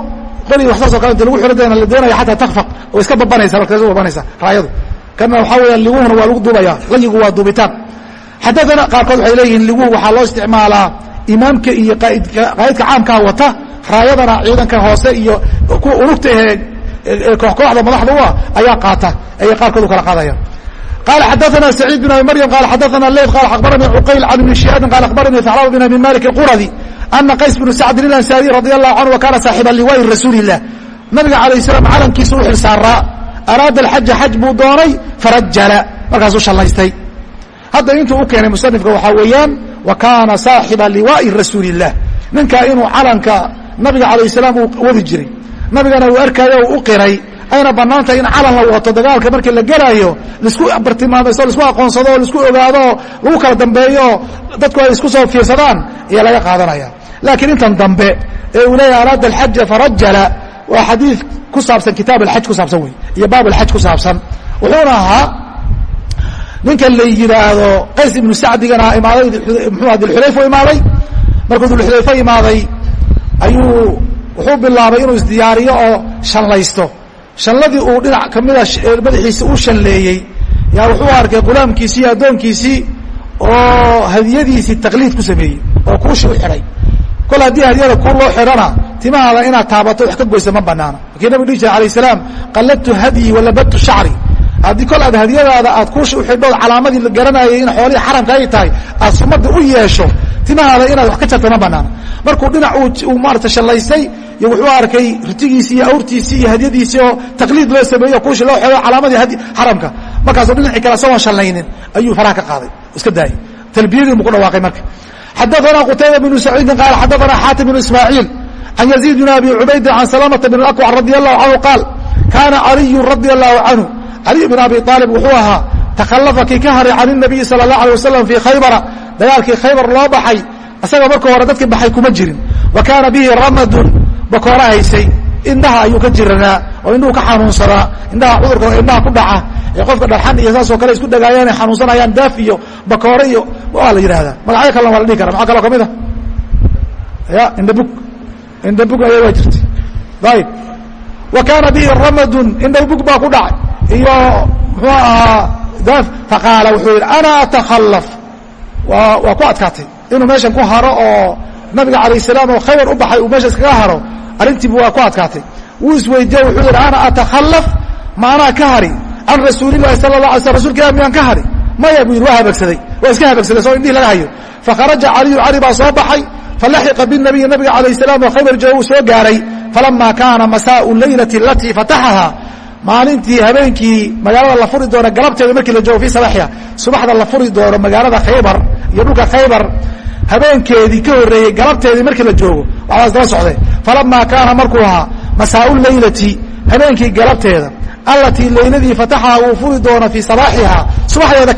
qoli wax saas o kale inta lagu xidho dana la doonaya xataa takfaq oo iska babanaysa markaas babanaysa raayadu. Kana waxaa weeyaan liguhuna waa lagu duubaya. Layigu waa duubitaan. Xadaana qaarkood waxay leeyihiin liguhu waxaa loo isticmaalaa imaamka iyo qaa'idka caamkaa wata raayadana ciidanka hoose iyo kuwa ulugta ahe kooxkooxda madaxda u ah ayaa qaata ayay qaarkood u kala qaadayaan qala xadaana saciid bin abi maryam qala xadaana ley qala abaranii cuqayl can ibni shihaabin qala abaranii haclaba bin abi malik quradi ana qays bnu sacdin ilansaari radi allahu canhu wa kaana saaxiba liwayi rasuuli illah nabiga alayh salam calankiisa u xilsaaraa araada alxaja xaj buu doonay farajala markaasuu shallaystay. Hadda intuu u keenay musanifka waxaa weeyaan wa kaana saaxiba liwaai rasuuli illah ninka inuu calanka nabiga calayh salaam uu wadi jiray. Nabigana uu arkaayo uu u qiray. Ayna bannaan tahay in calan la wato dagaalka markii la gelaayo la isku bartilmaamaysoo la isku aqoonsado oo la isku ogaadoo lagu kala dambeeyo dadku ay isku soo fiirsadaan ayaa laga qaadanaya. Laakiin intan dambe ee uu leeyahay araada alxaja farajala waa xadiid ku saabsan kitaab alxaj ku saabsan wey iyo baab alxaj ku saabsan. Wuxuuna ahaa ninkan la yidhaahdo qays ibnu sacdigana imaaday muxuu dilxudayfa imaaday. Markuu dilxudayfa imaaday ayuu wuxuu bilaabay inuu isdiyaariyo oo shanlaysto. Shanladii uu dhinac kamida madaxiisa u shanleeyey yaa wuxuu arkay gulaamkiisii iyo addoonkiisii oo hadiyadiisii taqliid ku sameeyey oo kuushi u xidhay kol haddii hadiyada kuu loo xidhana timahaada inaad taabato wax ka goysa ma banaana markii nabig dhihi jira alayh salaam qalladtu hadyi walabadtu shacri. Haddii kol aad hadiyadaada aad kuushi u xidhood calaamadii la garanayay in xoolihii xaramka ay tahay aad sumadda u yeesho timahaada inaad wax ka jarta ma banaana markuu dhinac uu maarata shallaystay iyo wuxuu arkay ritigiisii iyo awrtiisii iyo hadyadiisii oo taqliid loo sameeyo kuushi loo xeeyo calaamadii xaramka. Markaasuu dhinacii kale asagoon shallaynin ayuu faraha ka qaaday. Iska daayay talbiyadii buu ku dhawaaqay marka. Xadaanaa qutayba bnu saciidin qaal xadaanaa xaatim bnu ismaaciil can yaziid bn abi cubaydin can salamata bn akwac radi allahu canhu qaal kaana caliyun radia allahu canhu. Caliy bn abi aalib wuxuu ahaa takhalafa kii ka haray can nabiyi sala allah alay wasalam fii khaybara dagaalkii khaybar loo baxay isaga marka hore dadkii baxay kuma jirin. Wa kaana bihi ramadun bakoora haysay. Indhaha ayuu ka jiranaa oo indhuhu ka xanuunsadaa. Indhaha cudurka indhaha ku dhaca ee qofka dharxan iyo saasoo kale isku dhagaayaan ay xanuunsanayaan daaf iyo bakoore iyo waa la yidhahdaa magacyo kalena waa la dhihi kara maxaa kaloo ka mid a ya indhabug indhabug aya waa jirtay ayib wa kaana bihi ramadun indhabug baa ku dhacay. Iyo muxuu ahaa daaf faqaala wuxuu yidhi ana atakhallaf waa ku adkaatay. Inuu meeshan ku haro oo nabiga alayh salaam oo khaybar u baxay uu meesha iskaga haro arrintiibu waa ku adkaatay. Wuu isweydiiye wuxuu yidhi ana atakhallaf ma anaa ka hari. Can rasuulilahi sala la alay sl rasulka miyaan ka hari? Maya buu yidhi waa habagsaday. Waa iska habagsaday soo indhihi laga hayo. Fakharaja caliyu cali baa soo baxay. Falaxiqa binabiyi nabiga alayh salaam oo khaybar jooga uu soo gaaray. Falama kaana masaau leylati alatii fataxaha maalintii habeenkii magaalada la furi doono galabteeda markii la joogo fii sabaxiha subaxda la furi doono magaalada khaybar iyo dhulka khaybar habeenkeedii ka horreeyey galabteedii markii la joogo waxdaas daba socday. Falamaa kaana markuu ahaa masaau leylati habeenkii galabteeda allatii leyladii fataxaha uu furi doono fii sabaaxiha subaxdeeda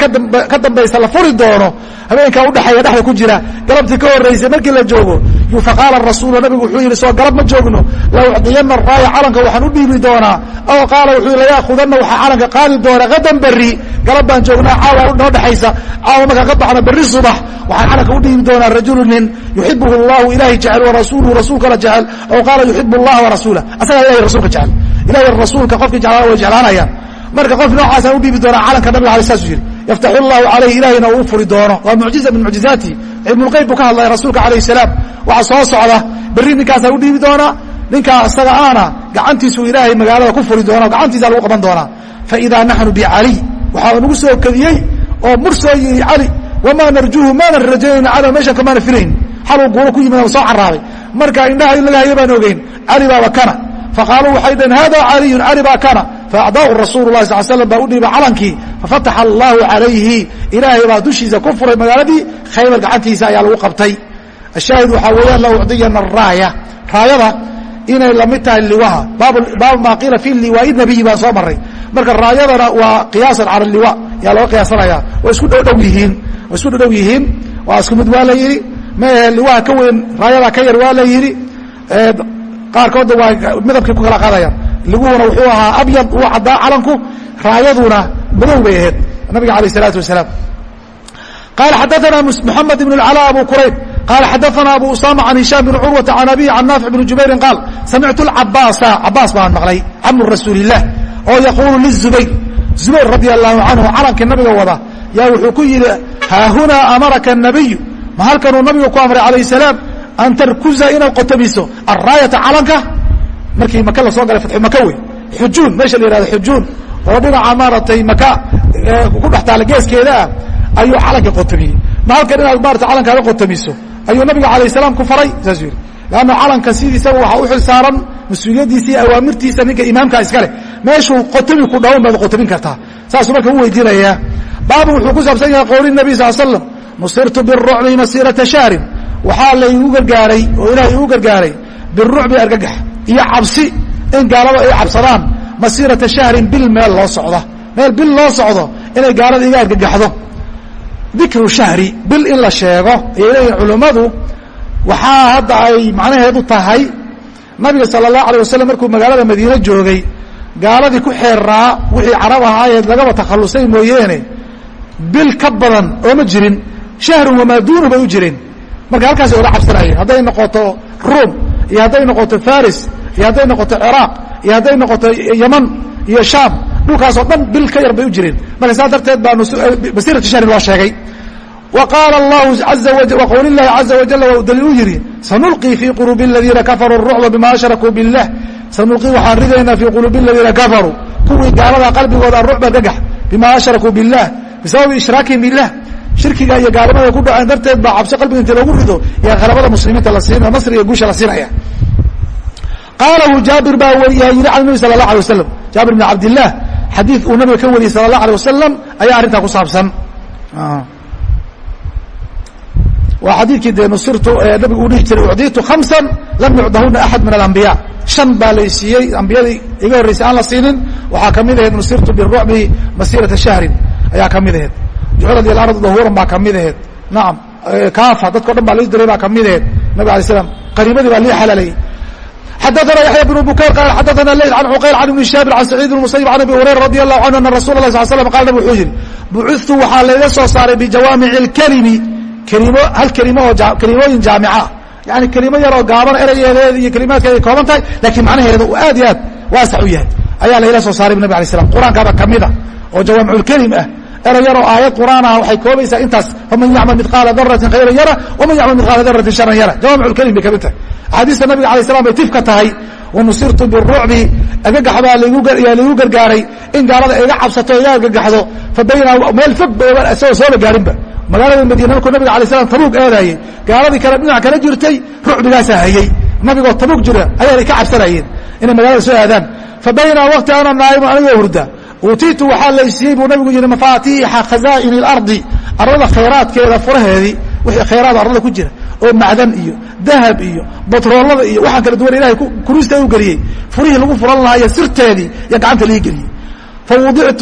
ka dambaysa la furi doono habeenkaa udhexeeya dhexda ku jira. Galabtii ka horraysay markii la joogo faqaala rasuulu nabigu wuxuu yidhi soo galab ma joogno. La ucdiyana raaya calanka waxaan u dhiibi doonaa. Aw qaala wuxuu yidhi layaakudanna waxaa calanka qaadi doona hadan berri. Galab baan joognaa caawa noo dhexaysa caawa markaan ka baxno berri subax. Waxaan calanka u dhiibi doonaa rajulu nin yuxibuhu llahu ilahay jecel warasuuluhu rasuulkana jecel. Aw qaala yuxibu allaha warasuulah asagaa ilahay rasuulka jecel. Ilahay rasuulka qofkii jeclaa way jeclaanayaan marka qof noocaasaan u dhiibi doonaa calanka nabiga alay saasuu yidhi yaftaxu llahu calayhi ilahayna uu furi doono. Waa mucjiza min mucjizaatihi cilmulqeyb buu ka hadlaya rasuulka calayh salaam waxaa soo socda berri ninkaasaan u dhiibi doonaa ninkaa isaga aana gacantiisuu ilaahay magaalada ku furi doona gacantiisa lagu qaban doonaa faidaa naxnu bicaliy waxaa nagu soo kadiyey oo mur soo yihi cali wamaa narjuhu maanan rajaynayna cala meeshan kamaana filayn. Xaluu guuro ku yimid soo caraabay marka indhaha in laga hayo baan ogeyn cali baaba kana. Faqaaluu waxay dhaheen hada caliyun cali baa kana. Faacdaahu rasuulu lahi sal slam baa u dhiibay calankii fafataxa allahu calayhi ilaahay baa dushiisa ku furay magaaladii khaybar gacantiisa ayaa lagu qabtay ashaahid waxaa weeyaan la ucdiyana raaya raayada inay la mid tahay liwaha baabu maa qiila fi liwaai nabiyi baan soo maray marka raayadana waa qiyaasan cala liwa yaa loo qiyaasanaya waa isku dhodhow yihiin waa isku dhodhow yihiin waa isku mid waa la yidhi maehe liwaha ka weyn raayada ka yar waa la yidhi qaarkoodna waa midabkii ku kala qaadayaan liguhuna wuxuu ahaa abyad uu caddaa calanku raayaduna madow bay ahayd nabiga alayh isalaatu wasalaam qaala xadaana moxamed ibn اcalى abu qurayb qaala xadaana abu usama can hishaam bn curwata can abihi can naafic bn jubayrin qaal samictu cabaasa cabaas baan maqlay camu rasuuli الlah oo yaquulu lizubayr zubayr radi allahu canhu calankii nabiga wada yaa wuxuu ku yidhi haahunaa amaraka الnabiyu ma halkanuu nabigu ku amray alayh salaam an tarkuza inaad qotomiso alraayata calanka markii maka la soo galay fatxu maka wey xujuun meesha la yihahdo xujuun oo dhinaca maaragtay maka ku dhex taala geeskeeda ah ayuu calanka qotamiyey ma halkan inaad maarata calankaaga qotamiso ayuu nabiga alayh salaam ku faray saasuu yidhi. Leanna calanka sidiisaba waxaa u xil saaran mas'uuliyaddiisa iyo awaamirtiisa ninka imaamkaa iska leh. Meeshuu qotami ku dhawan baad qotamin kartaa. Saasuu marka u weydiinayaa baabu wuxuu ku saabsan yahay qowli nabi sal slam nusirtu birucbi masiirata shahrin. Waxaa laygu gargaaray oo ilahay igu gargaaray birucbi argagax iyo cabsi in gaalada ay cabsadaan masiirata shahrin bil meel loo socda meel bil loo socdo inay gaalada iga argagaxdo dikru shahri bil in la sheego ayay leeyihiin culummadu waxaa hadda ay macnaheedu tahay nabiga sala allahu alay wasalam markuu magaalada madiine joogay gaaladii ku xeeraa wixii carab ahaayeed lagaba takhallusay mooyeene bil ka badan ooma jirin shahrun wamaaduunu bay u jireen marka halkaasay ola cabsanayeen hadday noqoto ruum iyo hadday noqoto faris iyo hadday noqoto ciraaq iyo hadday noqoto yaman iyo shaam dhulkaasoo dhan bil ka yar bay u jireen marka saas darteed baa basiiratu shahrin loo sheegay qowl illahi caza wajala waa u daliil u yidhi sanulqii fii quluubi aladiina kafaruu rucba bima ashrakuu billah sanulqii waxaan ridaynaa fii quluubi aladiina kafaruu kuwii gaalada qalbigooda arucba gagax bima ashrakuu billah bisababi ishraakihim billah shirkiga iyo gaalimada ku dhaceen darteed baa cabsi qalbiga inti loogu rido iyo qalabada muslimiinta la siin nasriga guusha la siinaya qaalahu jaabir baa wariyaa yidhi can nabi sala allah alay wasalam jaabir bn cabdillaah xadiid uu nabiga ka wariyey sala allah alay wasalam ayaa arrintaa ku saabsan waa xadiidkii dee nusirtu nabigu uu dhihi jiray ucdiitu khamsan lam yucdahuna axad min alambiya shan baa laysiiyey ambiyadii iga horreysay aan la siinin waxaa ka mid ahayd nusirtu birucbi masiirata shahrin ayaa ka mid ahayd jucilad iyo ardu dahuuran baa ka mid ahayd nacam kaafa dadko dhan baa lii diray baa ka mid ahayd nabig alay slam qariibadii baa lii xalaalayey xadaثna yaحya بن bukayr qal xadaثna leyl can cuqayl can ibni shaabir can saciid الmusayib can abi hurayra radi allahu canhu ana rasul lah sal slam qala nabig wuxuu yidhi bucitu waxaa layga soo saaray bijawaamici اlkelimi kelimo hal kelimo oo kelimooyin jaamica. Yani kelimo yaroo gaaban erayeedeed iyo kelimaadkeed ay kooban tahay lakiin macnaheeda uu aad iyo aad waasac u yahay. Ayaa layla soo saaray nabig alay slam qur'aankaaba kamida oo jawaamiculkelim ah. Era yaroo aayad qur'aan ah waxay koobaysaa intaas faman yacmal midqaala daratin khayran yara waman yacmal midqaala daratin sharan yara. Jawaamiculkelim bay ka mid tahay. Axaadiista nabiga alay slam bay tif ka tahay wanusirtu birucbi agagax baa yaa laygu gargaaray in gaalada iga cabsato iga argagaxdo fa bayna meel fog ba isagoo sooba gaarinba magaalada madiina markuu nabiga alay slam tabuug aadaayey gaaladii kale dhinac kala jirtay rucbigaasaa hayey nabigoo tabuug jira ayaanay ka cabsanayeen. Inay magaalada soo aadaan. Fa bayna waqti ana naa'imu anigoo hurda uutiitu waxaa laysiiyey buu nabigu yihi mafaatiixa khazaa'ini اlardi arlada khayraadkeeda furaheedii. Wixii khayraad arlada ku jira oo macdan iyo dahab iyo batroolada iyo waxaan kala duwan ilahay kuriista u geliyey. Furihii lagu furan lahaayo sirteedii iyo gacanta lii geliyey fawudicad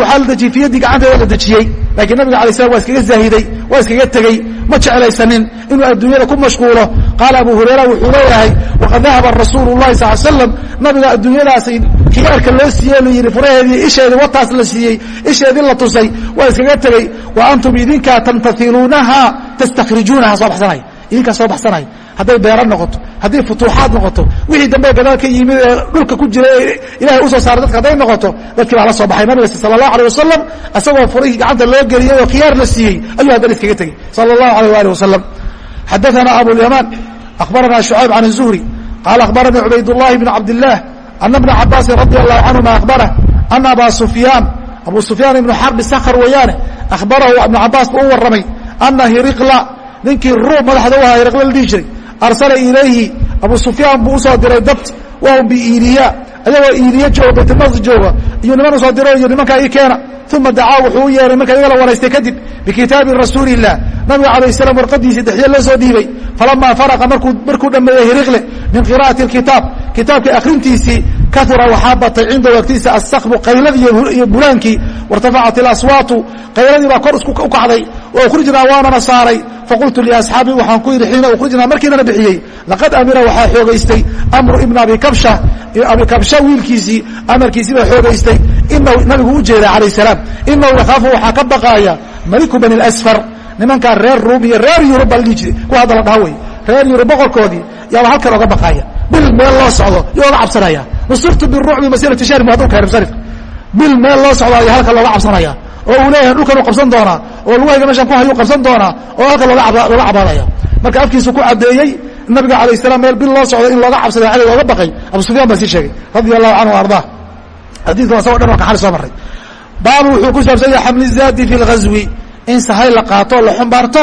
waxaa la dejiyey fi yaddii gacanteeda la dejiyey. Laakiin nabiga alay slam waa iskaga zaahiday waa iskaga tegey ma jeclaysanin inuu adduunyada ku mashquulo? Qaala abu hurayra wuxuu leeyahay waqad dahaba rasuulu llahi sal slam nabiga adduunyadaas khiyaarka loo siiyey la yidhi furaheedii isheedii wataas la siiyey isheedii la tusay waa iskaga tegey wa antum idinkaa tamtailuunaha tastakrijuunaha soo baxsanaya idinkaa soo baxsanaya hadday beero noqoto haddii futuuxaad noqoto wixii dambe gadaal ka yimid ee dhulka ku jira ee ilaahay u soo saaray dadka hadday noqoto dadkii baa la soo baxay nabiga sala allahu alay wasalam isagoo furihii gacanta loo geliyey oo khiyaar la siiyey ayuu haddana iskaga tegey sala allahu alayh waalih wasalam xaddaana abulyamaan akhbarana shucayb can zuhri qaala akhbaranii cubaydullahi bn cabdillaah ana bna cabaasin radia allahu canhuma akhbara ana abaa sufyaan abuu sufyaan ibnu xarbi sakhr weeyaane akhbarahu ibnu cabaas buu u warramay ana hiriqla ninkii ruum madaxda u ahaa hiriqla la dhihi jiray arsala ilayhi abu sufyaan buu u soo diray dabt wahum biiliya ayagoo iiliya jooga baytulmaqdis jooga iyuu niman u soo diro iyo nimankaa ii keena uma dacaa wuxuu u yeehay marka iyaga la kadib bikitaabi rasuuli illah nabiga alayh salaam warqadiisii loo soo dhiibay falamaa faraqa markuu dhameeyey hiriqle min qira'ati kitaab kitaabkii akhrintiisii kaura waxaa batay cindahu agtiisa asakbu qayladii iyo bulaankii wartafacat ilaswaatu qayladii baa kor isku u ukhrijnaa waanana saaray. Faqultu liasxaabii waxaan ku yidhi xiina ukhrijnaa markiinana bixiyey. Laqad amira waxaa xoogaystay amru ibna abi kabsha wiilkiisii amarkiisii baa xoogaystay. Inahu nabigu u jeeda calayh salaam inahu yakhaafu waxaa ka baqaaya maliku bani اlasfar nimankaa reer ruum iyo reer yurub baa la dhihi jiray. Kuwa hadda la dhaha wey reer yurub boqorkoodii yaaba halkan oga baqaaya. Bil meel loo socdo yo oga cabsanaya. Nusirtu birucbi masirati shahri muhaduu keenay musarif bil meel loo socdo ayaa halkan looga cabsanaya oo uu leeyahay dhulkan uu qabsan doonaa oo lugahayga meeshaan ku hayuu qabsan doonaa oo halkan looga cabaadaya marka afkiisu ku caddeeyey nabiga alayh salaam meel bil loo socdo in looga cabsada cadowga oga baqay abu sufyaan baa sii sheegay radia allahu canhu ardaa xadiidka asagoo dhan waa ka xali soo marray. Baabu wuxuu ku saabsan yahay xamli zaadi fi lghazwi in sahay la qaato la xumbaarto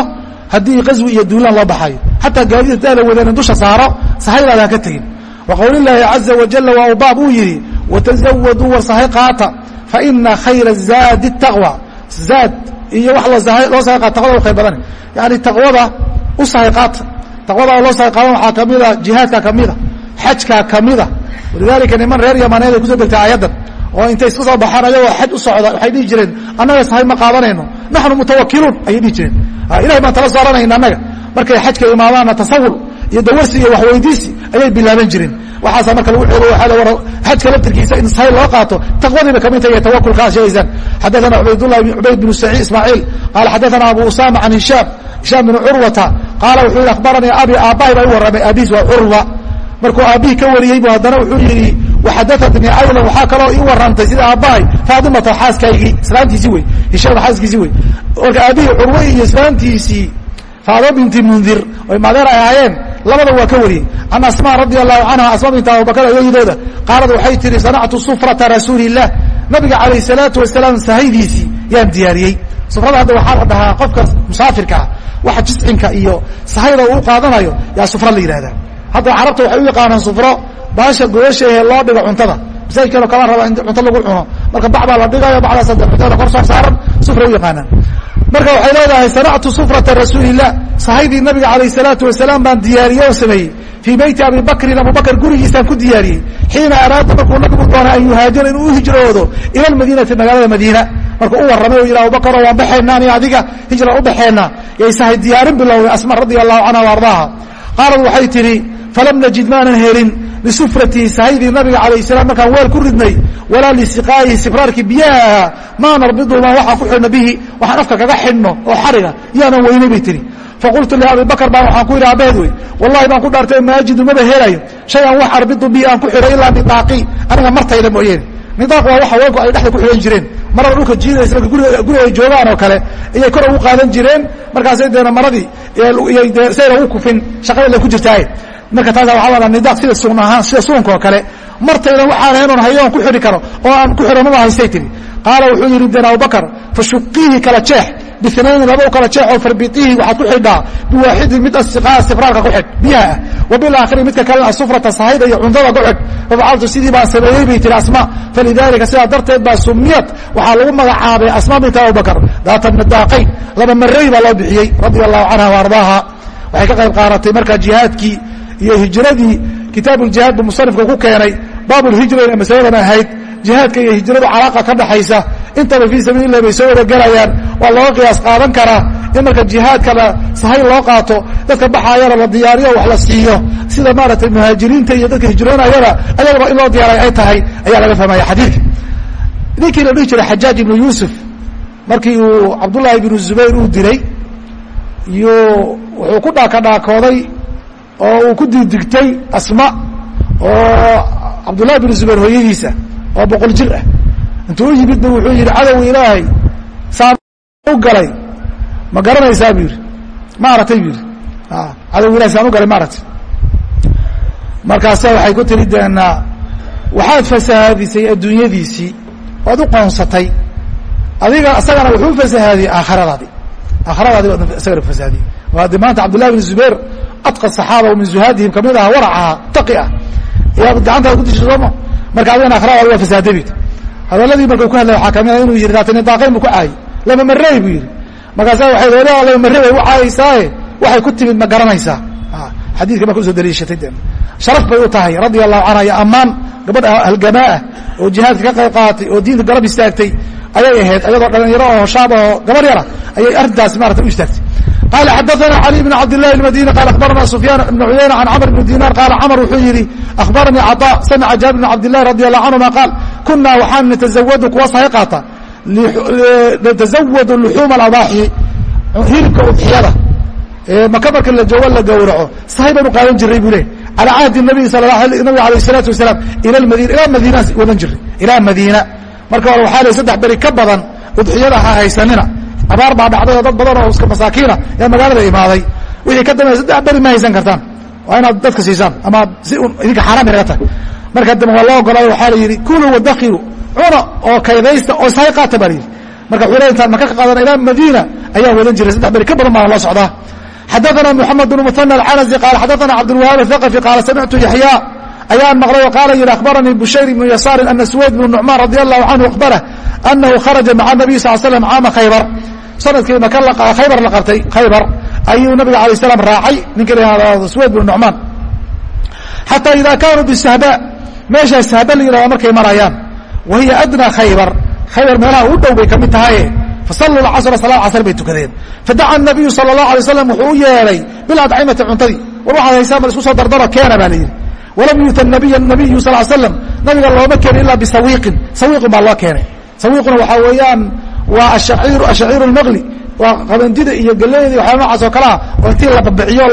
haddii qaswi iyo duulaan loo baxayo. Xataa gaadida daa la wadeen in dusha saaro sahaydaadaan ka tegin. Wa qowli llaahi caza wajala waa u baab uu yidhi watazawaduu war sahay qaata fa ina khayra zaadi taqwa zaad iyo wax loo sahay qaata taqwada u khayr badan yani taqwada u sahay qaata taqwada loo sahay qaadan waxaa kamida jihaadka kamida xajkaa kamida walidaalika niman reer yamaneed ay ku soo degtay aayaddan oo intay iska soo baxaan ayagoo xaj u socda waxay dhihi jireen annaga sahay ma qaadanayno? Naxnu mutawakiluun ayay dhihi jireen. Ilahay baan tala saaranayna annaga. Markay xajka imaadaanna tasawur iyo dawarsi iyo waxweydiisi ayay bilaaban jireen waxaasa marka lagu waa xajka laftirkiisa in sahay loo qaato taqwadiiba ka mid tahay tawakulkaa sheegaysaan xadaana cubaydullah cubayd saciid ismaaciil qaala xadaana abu usama can hishaam hishaam bn curwata qaala wuxuu yihi akhbaranii abi aabbahay baa u warramay aabihiis waa curwa markuu aabbihii ka wariyey bu haddana wuxuu yidhi waxadaatnii aylan waxaa kaloo ii warantay sida aabbahay faatimata xaaskaygii islaantiisii wey hishaam xaaskiisii wey marka aabihii curwe iyo islaantiisii faado binti mundir oy maadeer ay ahaayeen labada waa ka wariyey can asma radi allahu canha asma binti abubakar ayadooda qaalad waxay tihi sanactu sufrata rasuuli nabiga calayh salaatu wasalaam sahaydiisii yaan diyaariyey. Sufrada hadda waxaa la dhahaa qofka musaafirka ah. Waxa jiscinka iyo sahayda uu qaadanayo yaa sufra la yidhahdaa hadda carabta waxay u yaqaanaan sufro baasha gobasha ahee loo dhigo cuntada. Masaajidkano kama raba in cunto lagu cuno. Marka bac baa la dhigayo bacdaas cuntada kor soo saaran sufra u yaqaanaan. Marka waxay leedahay sanactu sufrata rasuulilah sahaydii nabiga calayh salaatu wasalaam baan diyaariyey oo sameeyey. Fii beyti abi bakrin abubakr gurigiisaan ku diyaariyey. Xiina araada markuu nabigu doona an yuhaajira inuu u hijroodo ila lmadiinati magaalada madiina. Markuu u warramay o yidhi abubakaro waan baxaynaa ani adiga hijra u baxeenna yay sahay diyaarin bilowday asma radia allahu canha ardaaha. Qaalad waxay tidhi falam najid maanan helin lisufratii sahaydii nabiga calayh salaam markaan weel ku ridnay walaa lisiqaa'ihi sibraarkii biyaha maa narbidumaa waxaan ku xidhno bihi waxaan afka kaga xidhno oo xariga yaanan weynay bay tihi faqultu liabi bakr baa waxaan ku yidhi abeed wey wallahi baan ku dhaartay maajidu maba helayo shay an wax arbidu bihi aan ku xidho ilaa nidaaqii aniga martayda mooyeene nidaaq waa wax haweenku ay dhexda ku xidhan jireen marada dhulka jiidaysa marka guri ay joogaan oo kale ayay kor ugu qaadan jireen markaasay deena maradii sayna u kufin shaqadeeda ku jirtaaye marka taasa waxaa wadaa nidaaq sida sugan ahaan sida suganka oo kale martaydan waxaan ahayn oon hayo aan ku xidhi karo oo aan ku xidho maba haystay tiri qaala wuxuu yidhi deen abubakar fashuqiihi kala jeex biinayni laba u kala jeexoo farbiihi waxaad ku xidhaa biwaaxidin mid sibraarka ku xidh biyaha ah wa bilaakhiri midka kalena asufrata sahayda iyo cuntada ku xidh fafacaltu sidii baan sameeyey bay tihi asma falidaalika sidaa darteed baa sumiyad waxaa lagu magacaabay asma binta abubakar daata nadaaqayn laba marey baa loo bixiyey radia allahu canha wa ardaaha waxay ka qayb qaadatay markaa jihaadkii iyo hijradii kitaabuuljihaad buu musanifka ku keenay baabulhijrayna masaladan ahayd jihaadka iyo hijradu calaaqa ka dhaxaysa intaba fii sabiil ilah bay soo wada gelayaan waa looga qiyaas qaadan karaa in marka jihaadkana sahay loo qaato dadka baxaayana la diyaariyo wax la siiyo. Sida maaragtay muhaajiriinta iyo dadka hijroonayada ayagaba in loo diyaaray ay tahay ayaa laga fahmaya xadiidka. Ninkii la dhihi jiray xajaaj ibnu yuusuf markii uu cabdullaahi ibnu zubayr uu dilay iyo wuxuu ku dhaakadhaakooday oo uu ku digdigtay asma oo cabdullahi binu zubayr hooyadiisa oo boqol jir ah intuu u yimidba wuxuu yidhi cadow ilaahay saan u galay. Ma garanaysaa buu yidhi. Ma aragtay yidhi. Cadow ilahay saan u galay ma markaasa waxay ku tiri deenaa waxaad fasahaadisay adduunyadiisii oad u qoonsatay. Adiga isagana wuxuu fasahaadiyey aakhiradaadi aakhiradaadi baad isagana fasahaadiyey. Waa de maanta cabdullahi bn zubayr adqa saxaaba min zuhaadihim ka mid aha waracaha taqi ah. Ayaad gacantaada ku dishay sooma marka adigana aakhiradaadi waa fasahaadabid hadaladii markuu ku hadlay waxaa ka mid ah inuu yidhi daatini daaqayn buu ku caayey lama marey buu yidhi. Markaasaa waxay wadaha lama marey bay u caayeysaaye waxay ku timid ma garanaysaa? Ah, Xadiidka marka u soo daliishatay de sharaf bay u tahay radia allahu canha iyo ammaan. Gabadh halgamaa ah oo jihaadka ka qayb qaaatay oo diinta garab istaagtay ayay ahayd ayadoo dhalinyaro oo shaab oo gabar yara ayay arrintaas maarata u istaagtay. Qala xadaana cali bn cabdillahi madini qala akhbarana sufyaan ibnu cuyayna can camr bni dinaar qaala camr wuxuu yidhi akhbaranii caطa samica jaabir bn cabdillahi radi allahu canhuma qaal kunaa waxaan natazawadu kuwa sahay qaata natazawadu luxuuma اadaaxi hilibka udxiyada maka marka la joogo la gawraco sahay baynu qaadan jiray buu leh calى cahdi nabiy nabiga alayh الsalaatu wasalaam ila madina ilaa madiina wadan jiray ilaa madiina marka hore waxaa lay saddex beri ka badan udxiyada ha haysanina abaar baa dhacday oo dad badan oo iska masaakiina ee magaalada imaaday wixii ka dambeya saddex beri ma haysan kartaan waa inaad dadka siisaan ama si idinka xaaraan bay naga tahay marka dambe waa loo ogolaayo waxaa la yidhi kulu wadakilu cuna oo kaydaysta oo sahay qaata baa layidhi marka xula maka ka qaadana ilaa madiina ayaan wadan jiray. Saddex beri ka badan baan la socdaa. Xadaana moxamed bn muhana alcanasi qaal xadaana cabdilwahaab athaqafi qaala samictu yaxyaa ayaan maqlay o yidhi akhbaranii bushayr ibnu yasaarin ana suwayd bnu nucmaan radi allahu canhu akhbarah anahu kharaja maca nabiy sal slam caama khaybar. Sanadkii maka khaybar la qabtay khaybar ayuu nabiga alay slam raacay. Ninka la bnu nucmaan xataa ida kaanuu bisahba meeshaa sahba la yihahda markay marayaan wa hiya adnaa khaybar. Khaybar meelaha u dhow bay ka mid tahaye fasaluu casra salaa casr bay tukadeen. Fadaca nabiyu sala اlahu alay slam wuxuu u yeeray biladcimati cuntadii. War waxaad haysaan bal isku soo dardaro keena baa la yidhi. Walam yuta nabiy nabiyu sal slam nabiga looma keenin ilaa bisawiiqin sawiiqin. Baa loo keenay. Sawiiquna waxaa weeyaan waa ashaciiru ashaciiru lmaqli waa qabandida iyo galeeda waxyaa noocaas oo kalea oo intii la babiciyo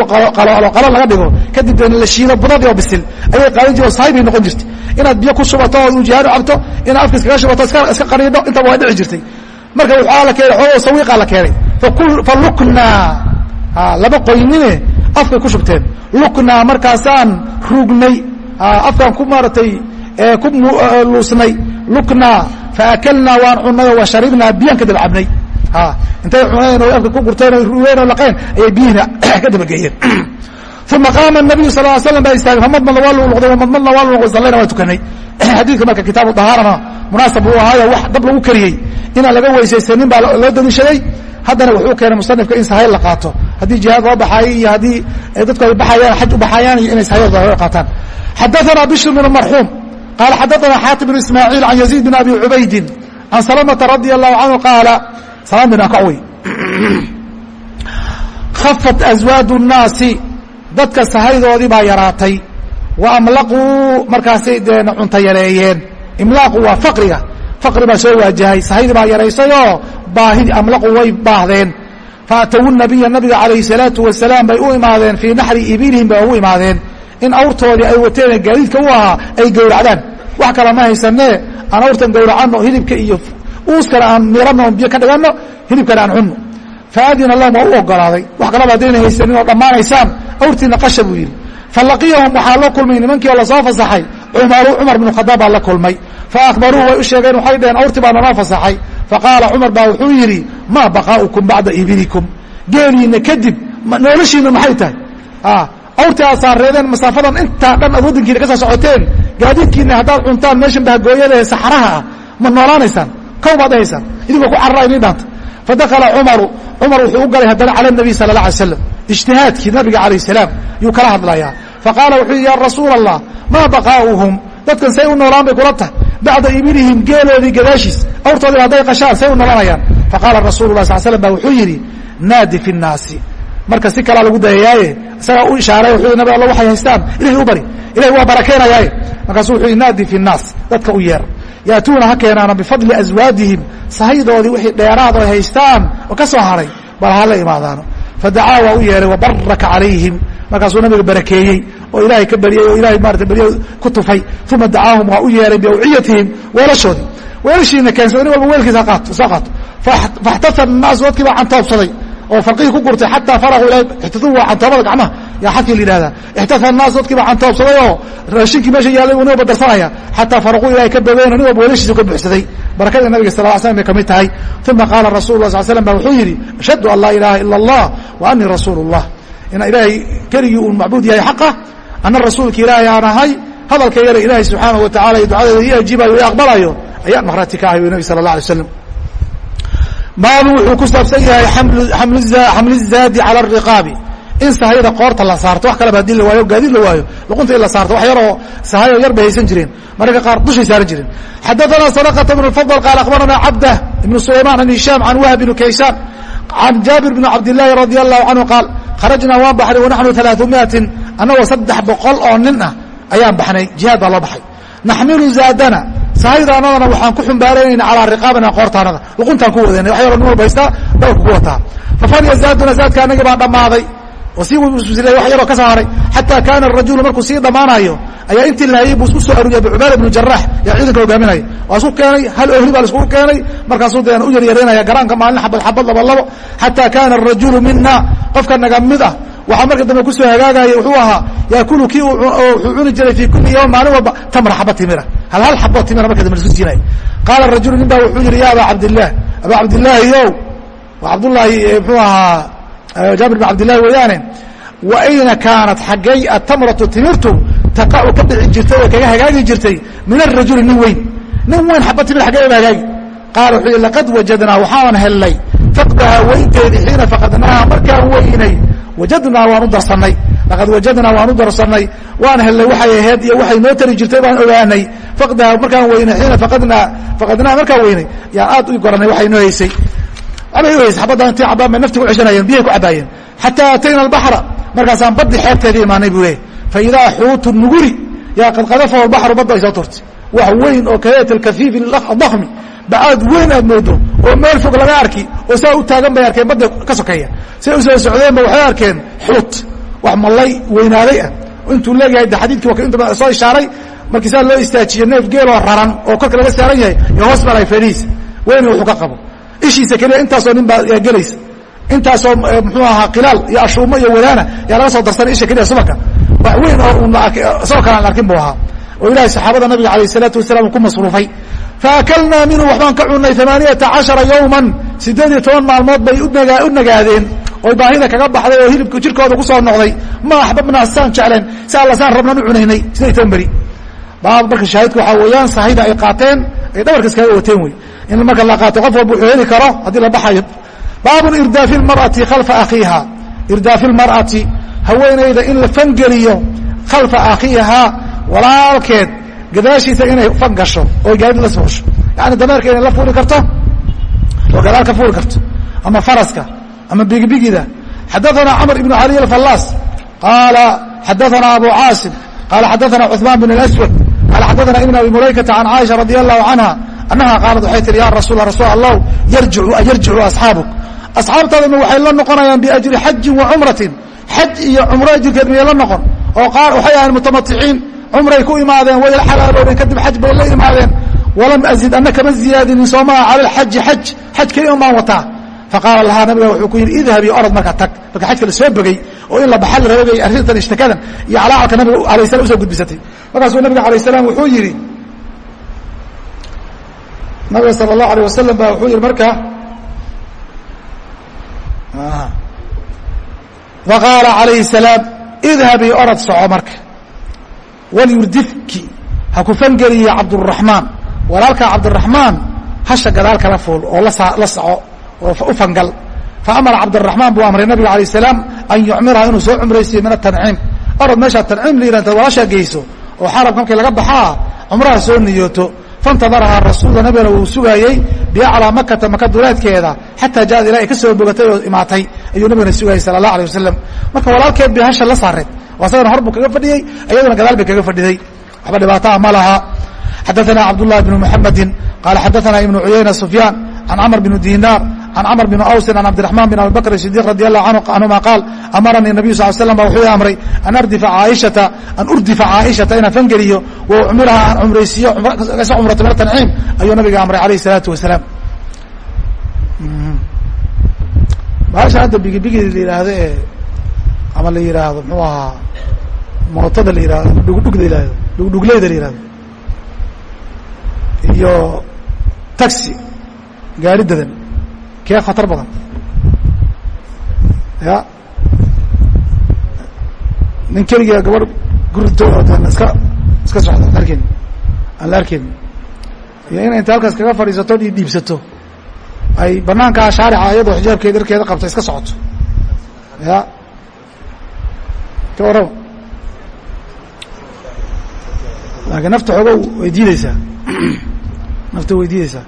qalo laga dhigo kadib dee la shiilo budadii oo bisil ayay qaadan jire oo sahay bay noqon jirtay. Inaad biyo ku shubato oo ujihaan u cabto inaad afka iskaga shubato iska qariidho intaba waa dhici jirtay. Marka waxaa la keenay xoogoo sawiiqaa la keenay. Faluknaa lama qoynine afkay ku shubteen. Luknaa markaasaan rugnay. Afkaan ku maaratay ku luusnay. Luknaa faakalnaa waan cunay oo washaribnaa biyaan ka daba cabnay intay cuneen oo afka ku gurteen oo rugeen oo laqeen ayay biyihina ka dabageeyeen uma qaama nabiyu sal l slam baa istaagay famadmadna waa luqluqday wamadmadna waa luqluqday sallayna waa tukanay. Xadiidka marka kitaabu dahaarana munaasab uu ahaayo wax dab lagu kariyey. Inaan laga weysaysanin baa loo daliishaday haddana wuxuu keenay musanifka in sahayl la qaato. Haddii jihaad loo baxaayay iyo haddii dadku ay baxayaan xaj u iyo inay sahayl qaataan. Xadaثana bishr bn marxuum. Qaala xadaثana xaatim bn ismaaciil can yaziid bn abi cubaydin. Can salamata radi allahu canhu qaala salam bin akawey khafat aswaadu الnaasi dadka sahaydoodii baa yaraatay wa amlaquu markaasay deena cunta yareeyeen imlaaqu waa faqriga faqri baa soo waajahay sahaydii baa yaraysayoo baahidi amlaqu way baahdeen faatawu nabiya nabiga calayhi salaatu wasalaam bay u imaadeen fii naxri ibilihim bay ugu imaadeen in awrtoodii ay wateen gaadiidka u ahaa ay gowracdaan wax kale ma haysanee aan awrtan gowracanno hilibka iyo uuskana aan miranno biyo ka dhiganno hilibkana aan cunno. Faadina lahum waa u ogolaaday. Wax kalaba haddayna haysanin oo dhammaanaysaan awrtiina qasha buu yidhi. Falaqiyahum waxaa la kulmay nimankii oo la soo fasaxay cumaru cumar bnu khadaab baa la kulmay. Faakbaruuhu way u sheegeen waxay dhaheen awrtii baa naloo fasaxay. Faqaala cumar baa wuxuu yidhi maa baqaa'ukum bacda ibilikum geeliina kadib noloshiina maxay tahay? Awrtii aad saareedeen masaafadan intaa dhan aad waddankiina ka soo socoteen gaadiidkiina haddaad cuntaan meeshan bahgooyada ee saxraha ah ma noolaanaysaan baad dhahaysaan idinkoo ku carara inin dhaanta fadakala cumaru. Cumar wuxuu u galay haddana cala nabiy sala allah alay slam ijtihaadkii nabiga calayh salaam yuu kala hadlayaa. Faqaala wuxuu yidhi ya rasuula allah maa baqaa'uhum? Dadkan say u noolaan bay kula tahay. Bacda ibilihim geeloodii gadaashiis. Awrtoodiiba hadday qashaan say u noolanayaan. Faqaala rasulu lah sal slam ba wuxuu yidhi naadi fi nnaasi. Marka si kalaa lagu dayayaaye isagaa u ishaaray wuxuu nabi alla waxay haystaan? Ilahay u bari. Ilahay waa barakeenayaaye markaasuu wuxuu yidhi naadi fi nnaas. Dadka u yeer yaatuuna ha keenaana bifadli aswaadihim sahaydoodii wixii dheeraad ay haystaan oo ka soo haray bal hala imaadaano. Fadacaa waa u yeehay wabaraka calayhim markaasuu nabiga barakeeyey oo ilaahay ka baryey oo ilahay maarata barye ku tufay. Uma dacaahum waa u yeehay biawciyatihim weelashoodii. Weelashiina keensada nin walba weelkiisa qaato soo qaato. Faxtasa الnaasu dadkii baa cantoobsaday oo farqihii ku gurtay xataa faraquu ila ixtisuu waa cantoobada gacmaha yaa xadkii la yidhahdaa ixtaka naas dadkii baa xantoobsaday oo raashinkii meesha yaallay buu niba badarsanaya xataa faraquu ilahay ka bogeyn o nin walba weelashiisa ka buuxsaday. Barakada nabiga sal l slam bay ka mid tahay. Uma qaala rasul lah sal slam ba wuxuu yidhi ashhadu an laa ilaaha ila allah wa anii rasuulu llah inaa ilaahay keligii uu macbuud yahay xaqa ana rasuulka ilaahay aan ahay hadalka yare ilaahay subxaanahu watacala iyo ducadeeda ii ajiibayo ii aqbalayo ayaan mahrati ka ahay u nabi sala la alay slam baabu wuxuu ku saabsan yahay xamlu zaadi cala ariqaabi in sahayda qoorta la saarto wax kaleba haddii la waayo gaadiid la waayo luqunta in la saarto wax yaroo sahayo yar bay haysan jireen mararka qaar dushay saaran jireen. Xadaanaa sadaqata bn fadl qaal akhbaranaa cabdah ibn sulaymaan an hishaam can wahb bn kaysaan can jaabir bn cabdilaahi radi allahu canhu qaal kharajnaa waan baxnay wanaxnu alaaثumiatin annagoo saddex boqol oo nin ah ayaan baxnay jihaad baa loo baxay. Naxmilu zaadana sahaydaanadana waxaan ku xumbaaraynayna calaa riqaabina qoortaanada luquntaan ku wadanay wax yaroo nin walba haystaa dhowrka ku wataa. Fafarya zaaduna zaadka anagi baa dhammaaday oo sii wax yaroo ka soo haray xataa kaana arajulu markuu sii dhammaanayo ayaa intii lahayay buu isku soo aruriyay abu cubaada bnu jaraax yaa ciidanka hogaaminaya waa isku keenay hal ohli baa la iskugu keenay markaasuu deena u yaryareynaya garaanka maalin xabad xabad laba labo. Xataa kaana arajulu mina qofka naga mid ah waxaa marka dambe ku soo hagaagaya wuxuu ahaa yaakulu kii wuxuu cuni jiray fii kuli yawm maalin walba tamra xaba timira. Hal hal xabo timira marka dambe lasu siinay qaala rajulu nin baa wuxuu yihi ya aba cabdilah aba cabdillaahi yow waa cabdullaahi muxuu ahaa jaabir bin cabdillahi weeyaane wa ayna kaanat xaggay atamratu timirtu? Taqacu ka dhici jirtay oo kaga hagaagi jirtay min arajuli nin weyn. Nin weyn xaba timir xaggay ba hagaagi qaala wuxuu yihi laqad wajadnaa waxaan hellay faqdaha weynteedii xiina faqadnaaha markaan weynay. Wajadnaa waan u darsanay laqad wajadnaa waan u darsanay waan hellay waxay ahayd iyo waxay noo tari jirtay baan ogaanay. Faqdaha markaan weynay xiina faqadnaa faqadnaha markaan weynay. Yaan aad u goranay waxay noo haysay waxbay u haysay xabaddan intii cabaan bay nafti ku ceshanayeen biyahay ku cabaayeen xataa atayna albaxra markaasaan baddi xeebteedii imaanay buu leey fa idaa xuutu nuguri yaa qad qadafahu albaxru badda ay soo turtay. Wax weyn oo kaeet alkafiifi dakmi bacaad weyn aad moodo oo meel fog laga arki oo saa u taagan bay arkeen badda ka sokeeya. Say u soo socdeenba waxay arkeen xuut wax mallay weynaaday ah. Intuu leeyahay de xadiidkii waa inta soo ishaaray markii saa loo istaajiye neef geeloo raran oo korka laga saaran yahay iyo hoos maray fedhihiisa weyni wuxuu ka qabo ishiisa keliya intaasoo nin baa gelaysa. Intaasoo muxuu ahaa khilaal iyo ashuumo iyo wadaana yaa laga soo darsanay isha keliya subarka wax weyn oo isagoo kale aan arkin buu ahaa. Oo ilahay saxaabada nabiga alayh isalaatu wasalaam ku masruufay. Faakalnaa minhu waxbaan ka cunay amaaniyata cashara yowman siddeed iyo toban maalmood bay u nagaadeen. Oy baahida kaga baxday oo hilibku jirkooda ku soo noqday. Ma axbabnaa saan jecleen si alla saan rabnaan u cunaynay siddeed iyo toban marka shaahidku waxaa weeyaan sahayda ay qaateen ay dhabarka iskaga wateen wey in marka la qaato qof walba wuxuu heli karo haddii la baxayo baabun irdaafi lmar'ati khalfa akhiiha irdaafi lmar'ati haweenayda in la fangeliyo khalfa akhiihaa walaalkeed gadaashiisa inay fan gasho oo gaadid la sfoosho yani dameerka inay la fuuli karto oo gadaal ka fuuli karto ama faraska ama bigibigida xadaثana cmr ibn cali alfallaas qaala xadaثana abu caasim qaala xadaثana cuثmaan bn اlaswad qaala xadaثana ibn abi mulaykata can caaisha radi allahu canha annaha qaalat waxay tihi ya rasul rasuul allah yarjicu asxaabuk. Asxaabtaadana waxay la noqonayaan biajri xajin wa cumratin. Xaj iyo cumro ajirkeed miyay la noqon. Oo qaar waxay ahayn mutamaticiin. Cumray ku imaadeen way la xalaaloobeen kadib xaj bay la imaadeen. Walam azid ana kama ziyaadinin soomaa cala alxaji xaj xaj keliya un baan wataa faqaala lahaa nabiga wuxuu ku yidhi idhab iyo orod marka tag marka xajka la soo bogey oo in la baxa la rabay arrintan ishtakadan iyo calaacalka nabiga alayh salam u soo gudbisatay. Markaasuu nabiga alayh salaam wuxuu yidhi nabiga sala allahu alayh wasalam baa wuxuu yihi marka faqaala calayhi salaam idhab iyo orod soco marka. Walyurdifki ha ku fangeliya cabduraxmaan walaalkaa cabdiraxmaan hasha gadaal kala fuul oo la soco oo u fangal. Faamara cabdiraxmaan buu amray nabiga alayh salaam an yucmiraha inuu soo cumraysiyo min atanciim orod meeshaa tanciim la yihahta walaashaa geyso oo xarabka markii laga baxaa cumraha soo niyooto faintadarahaa rasuulka nabigana wuu sugaayey biaclaa makata maka duleedkeeda xataa jaad ilaa ay ka soo bogatay oo imaatay ayuu nabigana sugayay sala allah alay wasalam marka walaalkeed bay hasha la saareed oo asagana hor buu kaga fadhiyey iyaduna gadaal bay kaga fadhiday waxba dhibaataa ma laha xadaثana cabdالlahi بn mحamedi qaala xadaثana ibn cuyayna sufyaan can cmr bn dinaar can cmr bn awsin an cabdiرaحman bn abi bakr sidiq radi alahu canhuma qaal amaranii nabiyu sal slam ba wuxuu amray an ardifa caaishata an urdifa caaishata inaan fangeliyo wa cumiraha aan cumraysiiyo kasoo cumrato min tanciim ayuu nabiga amray alayh الsalaatu wasalaam baasha hadda bigibigida la yidhaahdo ee ama la yidhaahdo mxuu ahaa mootada la yihahdo dhugdhug la yihahdo dhugdhugleeda la yihahdo iyo taxi gaari dadan kee khatar badan? Ya. Nin keliga gabadh gurito iska iska socda arken aan la arkeyn iyo inay inta halkaas kaga fadhiisato i dhiibsato ay banaankaa shaarica iyadoo xijaabkeeda dharkeeda qabta iska socoto. Ya. Ka warraba laakiin nafta xoogo way diideysaa nafta way diideysaa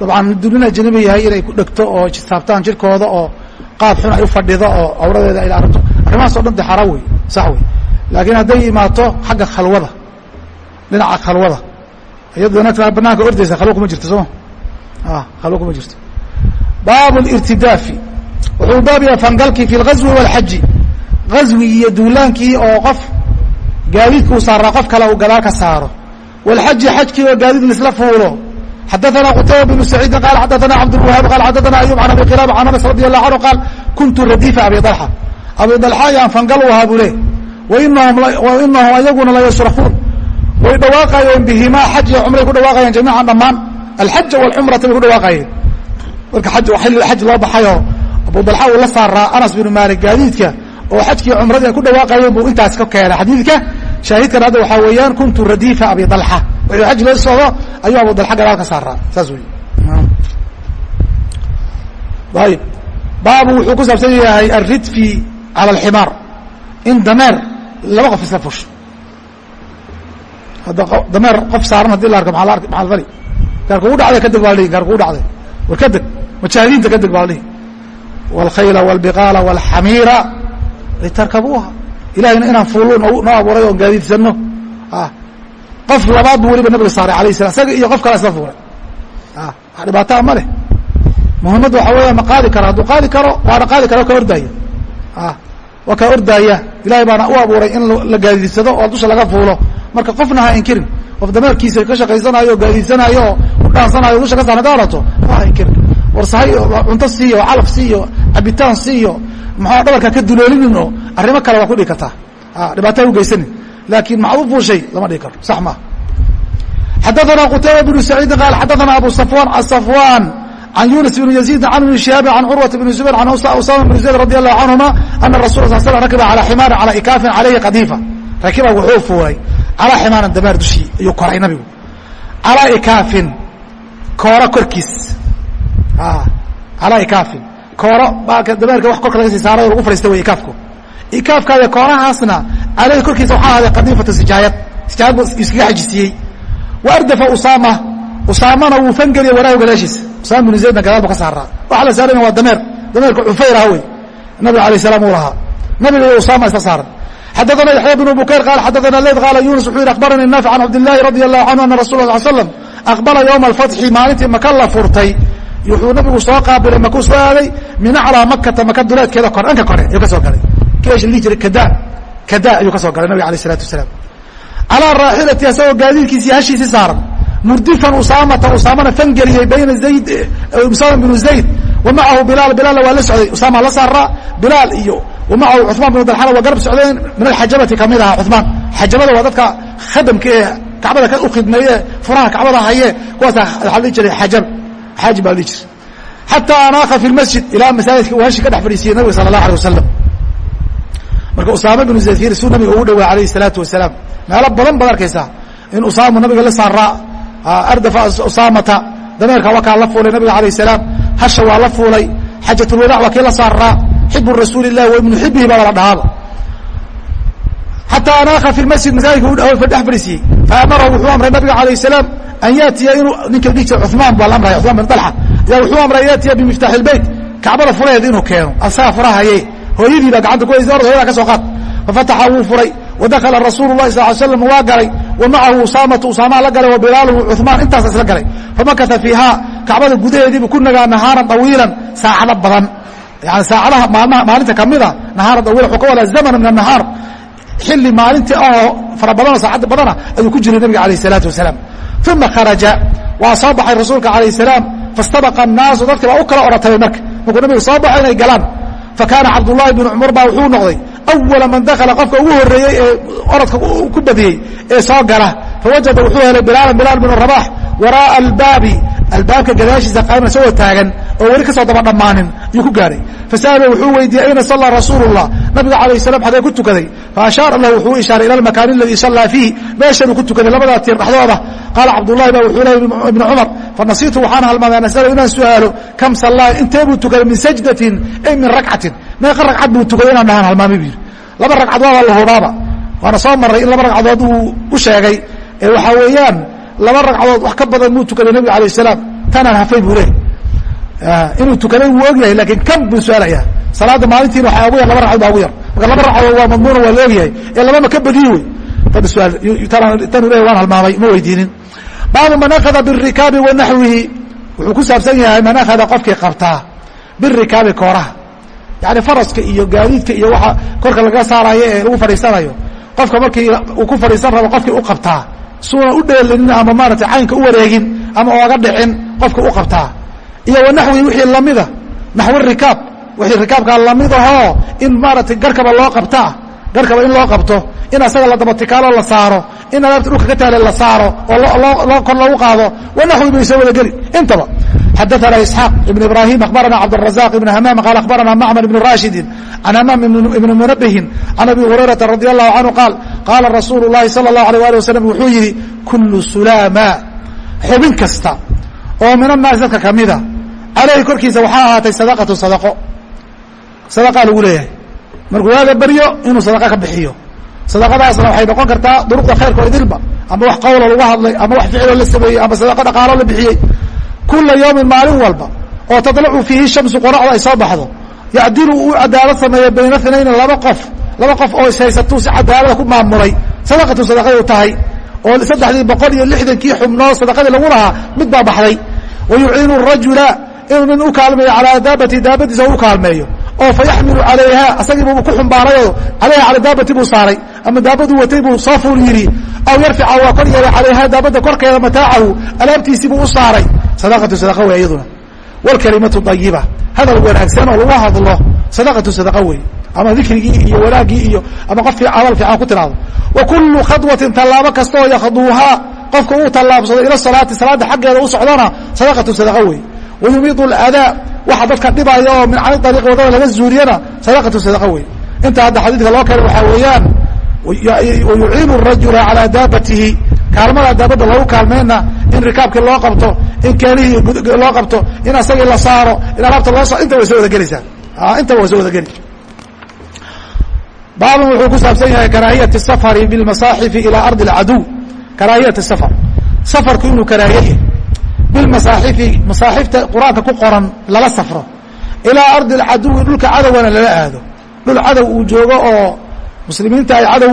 dabcan dunin ajanabi yahay inay ku dhegto oo taabtaan jirkooda oo qaab xun ay u fadhido oo awradeeda ay aragto. Arrimahaas o dhan de xaaraan wey sax wey laakiin hadday imaato xagga khalwada dhinaca khalwada iyado nafta banaanka ordeysa khalwo kuma jirto sooma a khalwo kuma jirto. Baabu lirtidaafi wuxuu baab yahay fangalkii fi lgazwi walxaji gazwi iyo duulaankii oo qof gaadiidka uu saaraa qof kale uu gadaal ka saaro. Wاlxaji xajkii oo gaadiid laisla fuulo xadaana qutayba bnu saciidin qaal xadaana cabdlwahaab qaal xadaana ayub can abi kilaab can anas radi allahu canhu qaal kuntu radiifa abi alxa abi alxa ayaan fangal u ahaa buu le wainahum ayaguna layashrakuun way dhawaaqayeen bihimaa xaj iyo cumray ku dhawaaqayeen jamiican dhammaan alxaja walcumrata bay ku dhawaaqayeen marka xilli xaj loo baxayoo abu dalxa uu la saaraa anas binu maalik gaadiidka oo xajkii cumradii ay ku dhawaaqayeen buu intaas ka keenay xadiidka shaahidkan hadda waxaa weeyaan kuntu radiifa abi dalxa wixii xaj loo socdo ayuu abu dalxa gadaal ka saaraa saas wey ayib baabu wuxuu ku saabsan yahay alridfi cala alximaar in dameer laba qof isla fusho hadda dameer qof saaran hadii la arko maaa la maaa la fali gaar kugu dhacday kadeg baa la dhihi gaar kugu dhacday war kadeg mujaahidiinta kadeg baa la dhihi wاlkhayla wاlbiqaala wاlxamiira litarkabuuha ilahayna inaan fuullo noo abuuray oon gaadiidsano qof labaad buu weliba nabiga saaray alayh salam isaga iyo qof kale isla fuulay. Wax dhibaataa ma leh? Muhimadda waxaa weya ma qaadi karo hadduu qaadi karo waana qaadi kara ka ordaaya waa kaa ordaaya ilahay baana u abuuray in la gaadiidsado oo dusha laga fuulo. Marka qofna ha inkirin. Qof dameerkiisa ka shaqaysanayo o gaadiidsanaayo oo u dhaansanayo dusha ka saarna ka orato ha inkirin. War sahay cunto siiyo calaf siiyo cabitaan siiyo maxaa dhabarka ka duloolinin oo arrimo kale waa ku dhigi kartaa dhibaataa ugeysanin laakiin maxaad u fuushay lama dhigi karo. Sax maa xadaثana qutayba bnu saciidin qaal xadaثana abu safwan safwan can yunis bn yaziid can ibni shihaabi can curwata bni zubayr can usama bn zayd radi allahu canhuma ana rasul sal slam rakiba calaa ximaarin calaa ikaafin calayhi qadiifa. Rakiba wuxuu fuulay calaa ximaarin dameer dushii ayuu koray nabigu. Calaa ikaafin kooro korkiis. Calaa ikaafin kooro dameerka wax korka laga sii saaray oo lagu fadhiista wey ikaafku ikaafkaayo koorahaasna caleyhi korkiisa waxaa ahaaday qadiifatu sijaayad. Sijaayad iskaga xajisiiyey wa ardafa usaama. Usaamana wuu fangeliye waraahu gadaashiisa. Usaama binu zaydna gadaal bu ka saaraa waxaa la saarayna waa dameer. Dameerka cufayr aha wey nabiga alayh salaam uu lahaa. Nabiga iyo usaama isla saaran xadaثana yaxya bnu bukayr qaal xadaثana leyd qaala yunus wuxuu yihi akhbaranii naafic can cabdillahi radi allahu canhu ana rasul la sl aqbala yowma alfatxi maalintii maka la furtay wuxuu nabigu soo qaabilay makuu soo aaday min aclaa makata maka duleedkeeda dhanka kore ayuu ka soo galay. Keesha lihi jiray kada kada ayuu ka soo galay nabiga alayh isalatu wasalaam. Calaa raaxilati asagoo gaadiidkiisii hashiisii saaran. Murdifan usaamata usaamana fangeliyey bayna zayd usaama binu zayd wa macahu bilaal bilaalna waa la socday usaama la saaraa bilaal iyo wa macahu cuثmaan binu dalxana waa garab socdeen min alxajabati ka mid aha cuثmaan xajabada waa dadka khadamka ee kacbada u khidmeeye furaha kacbada haye kuwaasa waxaa la dhihi jiray xajab xaaji baa jiray xataa anaaka fi lmasjid ilaa masaajidka uu hashi ka dhex fadhiisiyey nabiga sala allah alay wasalam marka usaama binu zayd fiir suu nabiga ugu dhawaa alayhi salaatu wasalaam meelo badan baad arkaysaa in usaamu nabiga la saaraa ardafa usaamata dameerka waa la fuulay nabiga alayh salaam hasha waa la fuulay xajatulwadaac waa la saaraa xibu rasuuli illahi wa xibihi baa la dhahaaba xataa anaaka fi masjid masaajidka dhex fadhiisiyey faamarahu wuxuu amray nabiga alayh salaam an yaatiya inuu ninka dhihi jira cumaan baa la amraya cumaan bin dalxa yaa wuxuu amray an yaatiya bimiftaaxi ilbeyt kacbada furaheeda inuu keeno asaga furahaye hooyadii baa gacanta ku haysa orda hooyada ka soo qaad fafataxa wuu furay wadakala rasuulu lahi sal l slam waa galay wa macahu usaamatu usaamaa la galay wa bilaaluhu cumaan intaasa isla galay famakata fiiha kacbada gudaheediibu ku nagaa nahaaran awiilan saacado badan yani saacadaha maalmaha maalinta kamida nahaaran awiilan wuxuu ka wadaa zamana min anahaar xilli maalintii ahoo fara badanoo saacadda badana ayuu ku jiray nabiga alayh isalaatu wasalaam uma kharaja. Waa soo baxay rasuulka alayh salaam fastabaqa annaasu dadkii baa u kala oratay marka. Markuu nabiga soo baxo inay galaan fakaana cabdullaahi binu cumar baa wuxuu noqday awala man dakala qofka ugu horeeyey ee orodka ku badiyey ee soo gala. Fawajada wuxuu helay bilaalan bilaal binu rabax waraaa albaabi. Albaabka gadaashiisa qaaiman isagoo taagan oo weli ka soo daba dhammaanin ayuu ku gaahay fasa'ala wuxuu weydiiyey ayna sallaa rasuulu nabiga alayh salam xagee ku tukaday faashaara lahu wuxuu ishaaray ila almakaani aladii sallaa fiih meeshanuu ku tukaday labadaa tiir dhexdooda qaala cabdullahi ba wuxuu lehy ibnu cumar fanasiitu waxaan halmaamay an as'alahu inaan su'aalo? Kam sallaa intee buu tukaday min sajdatin ay min rakcatin? Meeqa ragcad buu tukaday inaan dhahaan halmaamay buu yidhi laba ragcadood waa la hubaaba waana soo maray in laba ragcadood uu u sheegay. Ee waxaa weeyaan laba ragcadood wax ka badan muu tukaday nabiga alayh salaam. Tanaan hafay buu leehay inuu tukaday wuu ogyahay laakiin kam buu su'aalaya salaada maalintiina waxaa ugu yar laba ragcadood baa ugu yar marka laba ragcadood waa madmuuna waa la ogyahay ee labama ka badiyi wey tanuu leeyahy waan halmaamay ma weydiinin. Baabu man akhada birikaabi wa naxwihi wuxuu ku saabsan yahay man akhada qofkii qabtaa birikaabi kooraha. Yani faraska iyo gaadiidka iyo waxa korka laga saarayo ee lagu fadhiisanayo. Qofka markii uu ku fadhiisan rabo qofkii u qabtaa suuna u dheelinin ama maarata caynka u wareegin ama ooga dhicin qofka u qabtaa iyo wanaxwi wixii lamida naxwi rikaab wixii rikaabkaa la mid ahoo in maaragtay garkaba loo qabtaa garkaba in loo qabto in asaga la dabatikaalo la saaro in alaabta dhulka ka taale la saaro oo kor loogu qaado wanaxwi bay soo wada geli intaba xadaana isxaaq ibn ibrahim akhbarana cabdrazaq ibn hamaam qaal akhbarana macmar ibn rashidin can hamaam ibni munabihin can abi hurayrata radi allahu canhu qaal qaala rasuulu lahi sala اlahu alيh ali wasalam wuxuu yidhi kulu sulaama xubin kasta oo min annaasi dadka kamida caleyhi korkiisa waxaa ahaatay sadaqatu sadaqo sadaqaa lagu leeyahay. Markuu waaga beryo inuu sadaqa ka bixiyo. Sadaqadaasna waxay noqon kartaa duruqda khayrka idilba. Ama wax qawlo lagu hadlay ama wax ficilo la sameeyey ama sadaqa dhaqaalo la bixiyey. Kula yawmin maalin walba oo tadlacu fiihi shamsu qoraxda ay soo baxdo yacdilu uu cadaalad sameeya bayna inayni laba qof. Laba qof oo ishaysatuu si cadaalada ku maamulay sadaqatu sadaqadu tahay oo saddexdii boqol iyo lixdankii xubnood sadaqadii lagu lahaa mid baa baxday. Wa yuciinu rajula inuu nin u kaalmeeyo calaa daabati daabadiisa u kaalmeeyo oo fa yaxmilu calayha asagiibuu ku xumbaarayoo calayha cala daabati buu saaray. Ama daabaduu watay buu fuul yidhi. Aw yarfica waa kor yeelay calayha daabadda korkeeda mataacahu. Alaabtiisii buu u saaray. Sadaqatu sadaqa wey iyaduna. Wlkalimatu ayiba hadal wanaagsan oo lagu hadlo. Sadaqatu sadaqa wey ama dikrigii iyo wanaaggii iyo ama qofkii camal fiican ku tiraahdo wa kulu khadwatin tallaabo kasta oo qofka uu tallaabsado ila salaati salaada xaggeeda u socdona sadaqatu sadaqa wey wayumiidu اladaa waxa dadka dhibaya oo min cani ariiqi waddada laga zuuriyana sadaqatu sadaqa wey inta hadda xadiidka loo keenay waxaa weeyaan wayuciinu rajula calaa daabatihi kaalmada daabadda lagu kaalmayna in rikaabkii loo qabto in keenihii loo qabto in asagii la saaro in alaabta loo so inta way soo wada gelaysaa intaba way soo wada geli baabun wuxuu ku saabsan yahay karaahiyati safari bilmasaaxifi ilaa ardi اlcaduw karaahiyati safar safarku inuu karaahiye bilmasaaxifi masaaxifta qur'aanka ku qoran lala safro. ilaa ardi اlcaduwi dhulka cadowgana lala aado. dhul cadow uu joogo oo muslimiinta ay cadow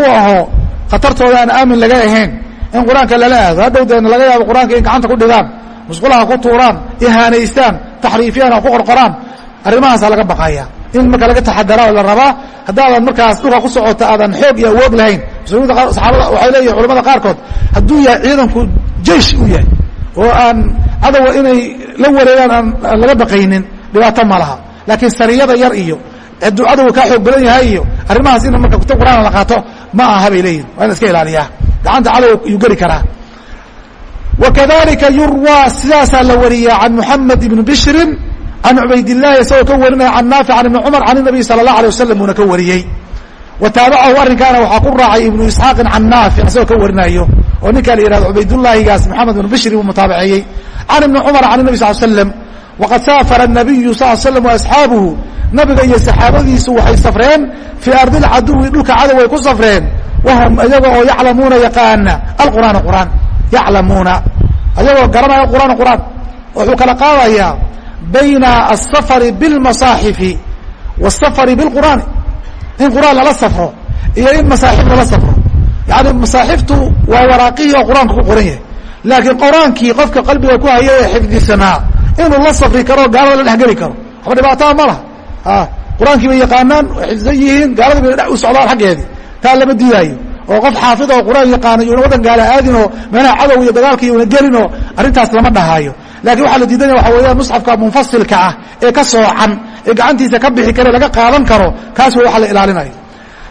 u aho khatartooda aan aamin laga ahayn in qur'aanka lala aado. Hadhow deena laga yaabo qur'aanka in gacanta ku dhigaan musqulaha ku tuuraan ihaanaystaan taxriifiyaan oo ku qorqoraan arrimahaasa laga baqaya in marka laga taxadara oo la rabaa haddaadan markaas dhulka ku socota aadan xoog iyo awood lahayn. Muslimiinta saxaabada waxay leeyihiin culamada qaarkood hadduu yahay ciidanku jeish u yahay oo aan cadowga inay la wareegaan aan laga baqaynin dhibaato ma laha. Laakiin sariyada yar iyo hadduu cadowga kaa xoog badan yahay iyo arrimahaas in marka kutub qur'aan la qaato ma aha bay leeyihiin waa in iska ilaaliyaa. Gacanta cadowga yuu geli karaa. Wakadalika yurwaa sidaasaa la wariyaa can muxamed ibni bishrin can cubaydillahi isagoo ka warinaya can naafic can ibni cumar can inabiy sala allah alay wasalam uuna ka wariyey wa taabacahu arrinkaana waxaa ku raacay ibnu isxaaqin can naafic isagoo ka warinayo oo ninkaa la yihahdo cubaydullaahigaas maxamed ibnu bishri uu mutaabaceeyey can ibni cumar can inabi sal slam waqad saafara nabiyu sal slam waasxaabuhu nabiga iyo saxaabadiisu waxay safreen fii ardi lcaduwi dhulka cadow ay ku safreen. Wahum iyaga oo yaclamuuna yaqaana alqur'aana qur'aan yaclamuuna. Ayagoo garanaya qur'aan qur'aan. Wuxuu kala qaadayaa bayna asafari bilmasaaxifi wasafari bilqur'aani in qur'aan lala safro iyo in masaaxif lala safro. Yani masaaxiftu waa waraaqihii oo qur'aanka ku qoran yahay. Laakiin qur'aankii qofka qalbiga ku haya ee xifdisanaa inuu la safri karo gaalada la dhexgeli karo. Waxba dhibaataa ma laha. Qur'aankii bay yaqaanaan xifdisan yihiin gaaladii bay u socdaan xaggeedii. Taa lama diidaayo. Oo qof xaafid oo qur'aan yaqaano yuuna waddan gaala aadin oo meelaha cadow iyo dagaalka yuuna gelin oo arrintaas lama dhahaayo lakiin waxaa la diidanya waxa weeyaan musxafka munfasilka ah ee ka soocan ee gacantiisa ka bixi kare laga qaadan karo kaas way waxa la ilaalinayo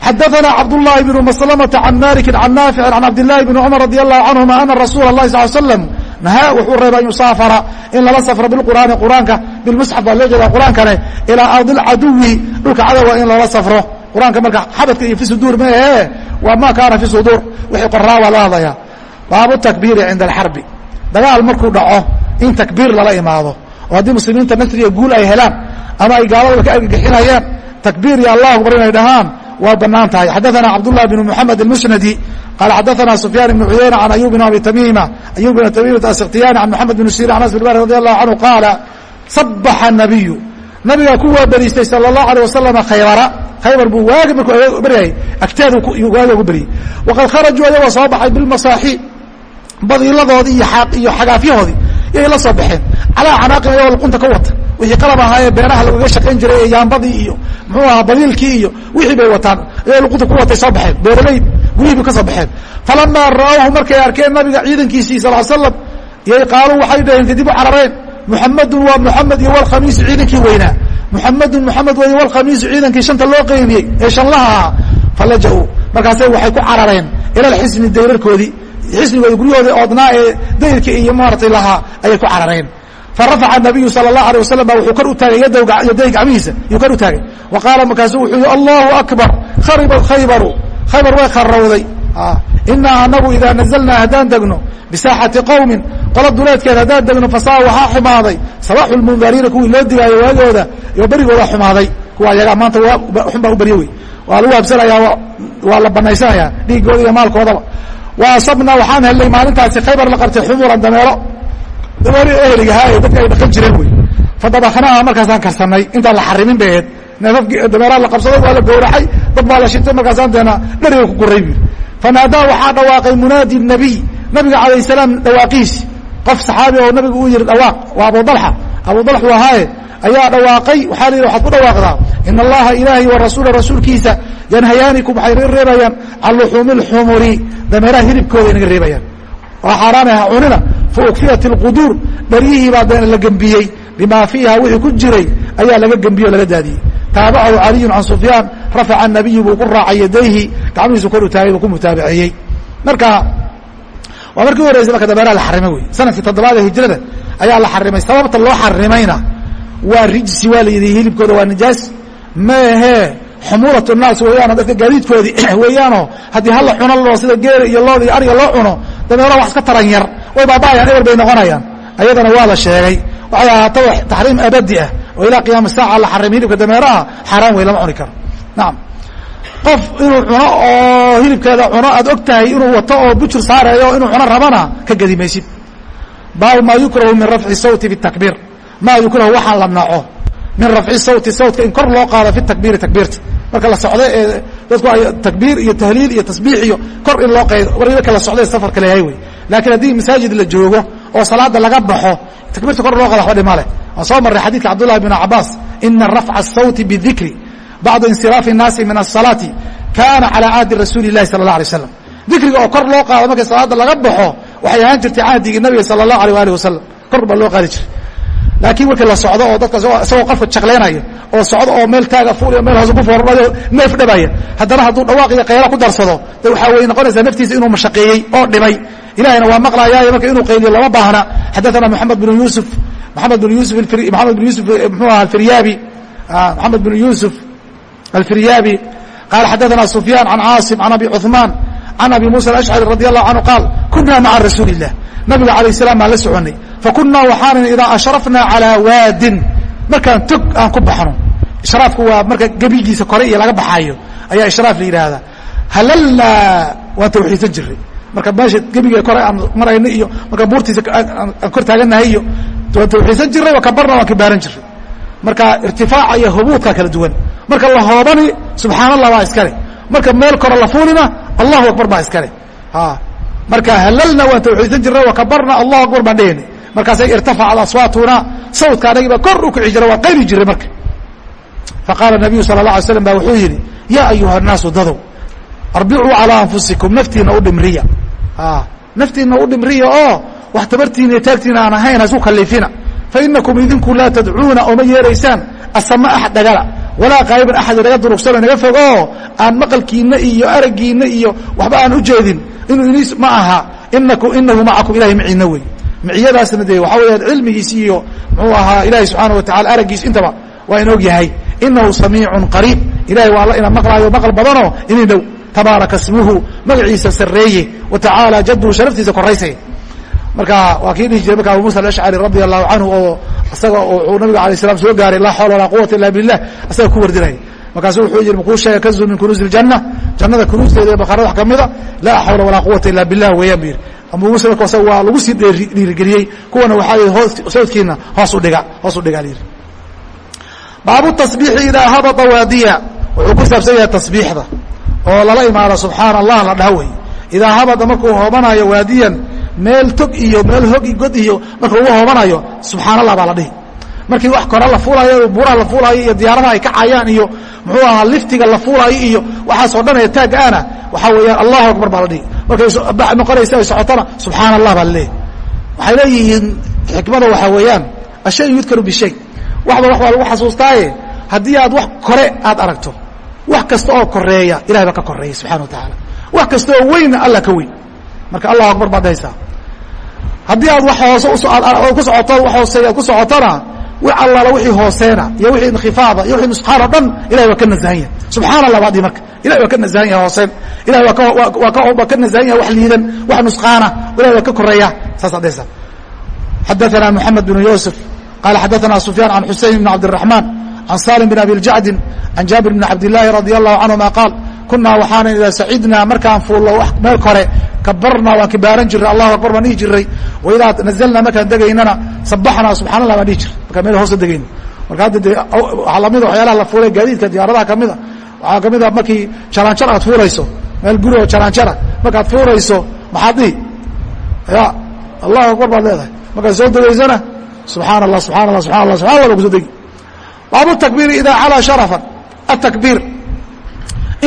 xadaثna cabdالlahi بn mslmةa can maliki can naafici can cabdالlahi bn cmar radي الlahu canهuma ana rasuula الlahi sal slm nahaa wuxuu reeba an yusaafara in lala safro bilqur'aani qur'aanka bilmusxaf baa loo jeeda qur'aankane ilaa ardi اlcaduwi dhulka cadowga in loola safro qur'aanka marka xabadka iyo fi suduur ma ahe waa ma kaana fi suduur wixii qoraa waa la hadlaya baabu takbiiri cinda alxarbi dagaal markuu dhaco in takbiir lala imaado oo haddii muslimiinta nasriga guul ay helaan ama ay gaaladaba ka argagixinayaan takbiir iyo allah akbar inay dhahaan waa banaan tahay xadaثna cabdالlah بن mحamed الmusnadi qaala xadaثna sufyaan بn cuyayna can ayub بn abi tamima ayub bn tamimata askhtiyani can mxamed bn sirin an anas bn malik radi allahu canhu qaala sabaxa الnabiyu nabigaa ku waaberiistay salى الlahu alيه wasalam khaybara khaybar buu waagi markuu beryayay agteedu waagi ugu beryey waqad kharajuu ayagoo soo baxay bilmasaaxi badiiladoodii iyo xagaafyahoodii yay la soo baxeen. Calaa canaaqin ayagoo luqunta ka wata. Wixii qalab ahaayee beeraha lagaga shaqayn jiray ee yaambadii iyo muxuu ahaa badiilkii iyo wixii bay wataan. Ayagoo luqunta ku watay soo baxeen. Beeraley gurihii bay ka soo baxeen. Falamaa ra'awhu markay arkeen nabiga ciidankiisii sal l slam yay qaaluu waxay dhaheen kadib u carareen. Muxamedun waa muxamed iyo walkhamiisu ciidankii weynaa muxamedun muxamed wey walkhamiisu ciidankii shanta loo qeybiyey ee shanlaha ahaa falaja'uu markaase waxay ku carareen ila dayrarkoodii xisnigoodi guryahoodii oodnaa ee dayrkii iyo maaratay lahaa ayay ku carareen. Farafaca nabiyu sala allahu alay wasalam baa wuxuu kor u taagay yaday gacmihiisa yuu kor u taagay. Wa qaala markaasu wuxuu yihi allahu akbar kharibat khaybaru khaybar way kharowday inaa anagu idaa nazalnaa haddaan degno bisaaxati qowmin qola duleedkeed haddaan degno fasaa waxaa xumaaday. Sabaxu lmundariina kuwii loo digaayo waagooda iyo berigooda xumaaday. Kuwa ayaga maanta xun baa u baryo waa lagu habsanaya waa la banaysanaya dhiigooda iyo maalkoodaba wa asabna waxaan hellay maalintaasi khaybar la qabtay xumuran dameero dameero eheligahaa ee dadka ay dhaqan jireen wey fadabaknaha markaasaan karsanay intaan la xarimin ba aheed neefafki dameeraha la qabsaday waa la gowracay. Dad baa la shintay markaasaan deena dheriga ku guray bu fanaadaa waxaa dhawaaqay munaadi nabiy nabiga calayh salaam dhawaaqiisi qof saxaabi oo nabiga uu yihi dhawaaq waa abu dalxa abu dalx u ahaaye ayaa dhawaaqay. Waxaa la yidhi waxaad ku dhawaaqdaa? In allaha ilaahay wa rasuula rasuulkiisa yanhayaanikum. Waxay naga reebayaan can luxuumi lxumuri dameeraha hilibkooda inaga reebayaan. Waa xaaraanaha cunina. Fa ukfiyat اlquduur dharyihii baa deena la gembiyey. Bima fiiha wixii ku jiray ayaa laga gembiye laga daadiyey. Taabacahu caliyu can sufyaan rafaca nabiyu buu ku raacay yadayhi. Gacmihiisu kor u buu ku mutaabiceeyey. Marka waa markii u horeysay marka dameeraha la xarimay wey sannadkii toddobaad ee hijrada ayaa la xarimay. Sababta loo xarimayna waa rijsi waa la yidhi hilibkooda waa nijaas maahee xumuulat naas weeyaano dadka gaadiidkoodii weeyaanoo haddii hala cuno loo sida geela iyo looda iyo ariga loo cuno dameeraha wax iska taran yar. Way baaba'ayaan eber bay noqonayaan. Ayadana waa la sheegay. Waxay ahaataba taxriim abadi ah. Oo ilaa qiyaama saaca la xarimay hilibka dameeraha xaaraan wey lama cuni karo. Nacam qof inuu cuno oo hilibkeeda cuno aad og tahay inuu wato oo bujur saareeyo inuu cuno rabana ka gedi baabu maa yukrahu min rafci sawti fi takbiir maa yukrahu waxaa la naco min rafci sawti sawtka in kor loo qaado fi takbiiri takbiirta marka la socdo ee dadku ay takbiir iyo tahliil iyo tasbiix iyo kor in loo qaydo warba kala socda safarka leeyahay wey laakiin haddii masaajid la joogo oo salaada laga baxo takbiirta kor loo qaado waxba dhima leh waan soo marray xadidka cabdullahi bn cabaas ina rafca الsawti bidikri bacda insiraafi الnaasi min الsalaati kana calى cahdi rasuuli الlahi sala الlah alay slam dikriga oo kor loo qaado markii salaada laga baxo waxay ahaan jirtay cahdigii nabiga salى الlahu alيh alih wasalam kor baa loo qaadi jiray laakiin markii la socdo oo dadka isagoo qofka jaqlaynayo oo socdo oo meel taaga fuulyo meel hoose ku foornayo neef dhabaya haddana hadduu dhawaaq iyo qayla ku darsado de waxaa wey noqonaysaa naftiisa inuu mashaqeeyey oo dhimay ilahayna waa maqlayaayo marka inuu qayliyo lama baahna xadaثana moxamed bn yuusuf moxamed bn yusuf moxamed bn yusuf mxuu aha alfiryaabi moxamed bn yuusuf alfiryaabi qaala xadaثana sufyaan can caasim can abi cuثmaan an abi musa ashcari radi allahu canhu qaal kunaa maca rasuuli ilah nabiga alayh salam baan la soconay fakunaa waxaanan idaa ashrafnaa calaa waadin markaan tog aan ku baxno ishraafku waa marka gebigiisa kore iyo laga baxaayo ayaa ishraaf la yidhaahdaa halalnaa waan tawxiidsan jiray marka meesha gebige kore aan marayna iyo marka buurtiisa aan kor taaganahay iyo waan tawxiidsan jiray wakabarna waan kabaaran jiray marka irtifaaca iyo hubuudkaa kala duwan marka la hoobani subxaan allah waa iskale marka meel kore la fuulina allahu akbar baa iskale marka halalna waan tawxiidsan jirna wakabarna allahu akbar baan dhehena markaasa irtafacad aswaatuna sawdka anagi baa kor u kici jira waa qayli jiray marka. Faqaala nabiyu sala la alay slam ba wuxuu yidhi yaa ayuha naasu dadow arbicuu calaa anfusikum naftiina udhimriya naftiina udhimriya oo wax tabartiina taagtiina aan ahayn haisu kaliifina fainakum idinku laa tadcuuna ooma yeeraysaan asama ax dhagala walaa qaayiban axad naga durugsanoo naga fog oo aan maqalkiina iyo aragiina iyo waxba aan u jeedin. Inuu inis ma aha inaku inahu macakum ilahay maciina wey miciyadaasna dee waxaa weyaan cilmigiisi iyo muxuu ahaa ilahi subxaana wa tacala aragiis intaba waa in og yahay. Inahu samiicun qariib. Ilahay waa alla ina maqlaayo maqal badanoo inay dhow. Tabaaraka smuhu magaciisa sareeye wa tacaala jaduu sharaftiisa koraysay marka waa kii dhihi jiray marka abu musa alashcari radia allahu canhu oo isaga uu nabiga alay slam soo gaaray laa xawla walaa quwata illa billah isaga ku wardinaya markaasu wuxuu yihi makuu sheega kanzu min kunuuzi اljanna jannada kunuusteeda ee bakhaarada wax kamida laa xawla walaa quwata illa billah weeyaan bu yidhi. Abu musa marka waa lagu sii dhiirigeliyey. Kuwana waxaa yidhi sawdkiina hoos udhiga hoos u dhigaa layidhi baabu tasbiixi idaa habata waadiya wuxuu ku saabsan yahay tasbiixda oo lala imaado subxaana allah la dhaha wey idaa habata markuu hoobanayo waadiyan meel tog iyo meel hog god iyo marka lagu hoobanayo subxaan allah baa la dhihi. Markii wax kore la fuulayo buuraha la fuulayo iyo diyaaradaha ay kacayaan iyo muxuu ahaa liftiga la fuulayo iyo waxaasoo dhan ee taag ana waxaa weeyaan allahu akbar baa la dhihi. Markay noqonaysa ay socotona subxaana allah baa la leeyahy waxay leeyihiin xikmada waxaa weeyaan ashay yudkaru bishay waxba wax waa lagu xasuustaaye? Haddii aad wax kore aad aragto wax kasta oo koreeya ilahay baa ka koreeya subxana wa tacaala wax kasta oo weynna allah ka weyn marka allahu akbar baad haysaa haddii aad wax hoose ku socoto wax hooseeya aad ku socotona wi allaala wixii hooseena iyo wixii inkhifaada iyo wixii nusqaan oo dhan ilahay waa ka nasahan yahay subxaana allah baad dhihi marka ilahay waa ka nasahan yahay hooseen ilahay waa ka nasahan yahay wax liidan wax nusqaana ilahay waa ka koreeya saas ad dhehaysaa xadaثana moxamed bn yuusuf qaala xadaثana sufyaan can xusein bn cabdالرaحmaan can salim bn abi ljacdin can jaabir bn cabdالlahi radي الlahu canهuma qaal kunaa waxaana idaa sacidnaa markaan fuullo meel kore kabarnaa waan kibaaran jiray allahu akbar baan dhihi jiray waidaa nazalnaa markaan degaynana sabaxnaa subxana allah baan dhihi jiray markaan meel hoos degayno. Marka hadda dee waxaa lamida waxyaalaha la fuulay gaadiidka diyaaradaha kamida waxaa ka mid a markii jaraanjar aad fuulayso meel guri oo jaraanjara markaad fuulayso maxaad dhihi? Ya allahu akbar baad leedahay. Markaad soo degaysana subxaana allah subxana allah subxana allah subxana allah baa ku soo degi. Baabu takbiiri idaa calaa sharafan. Atakbiir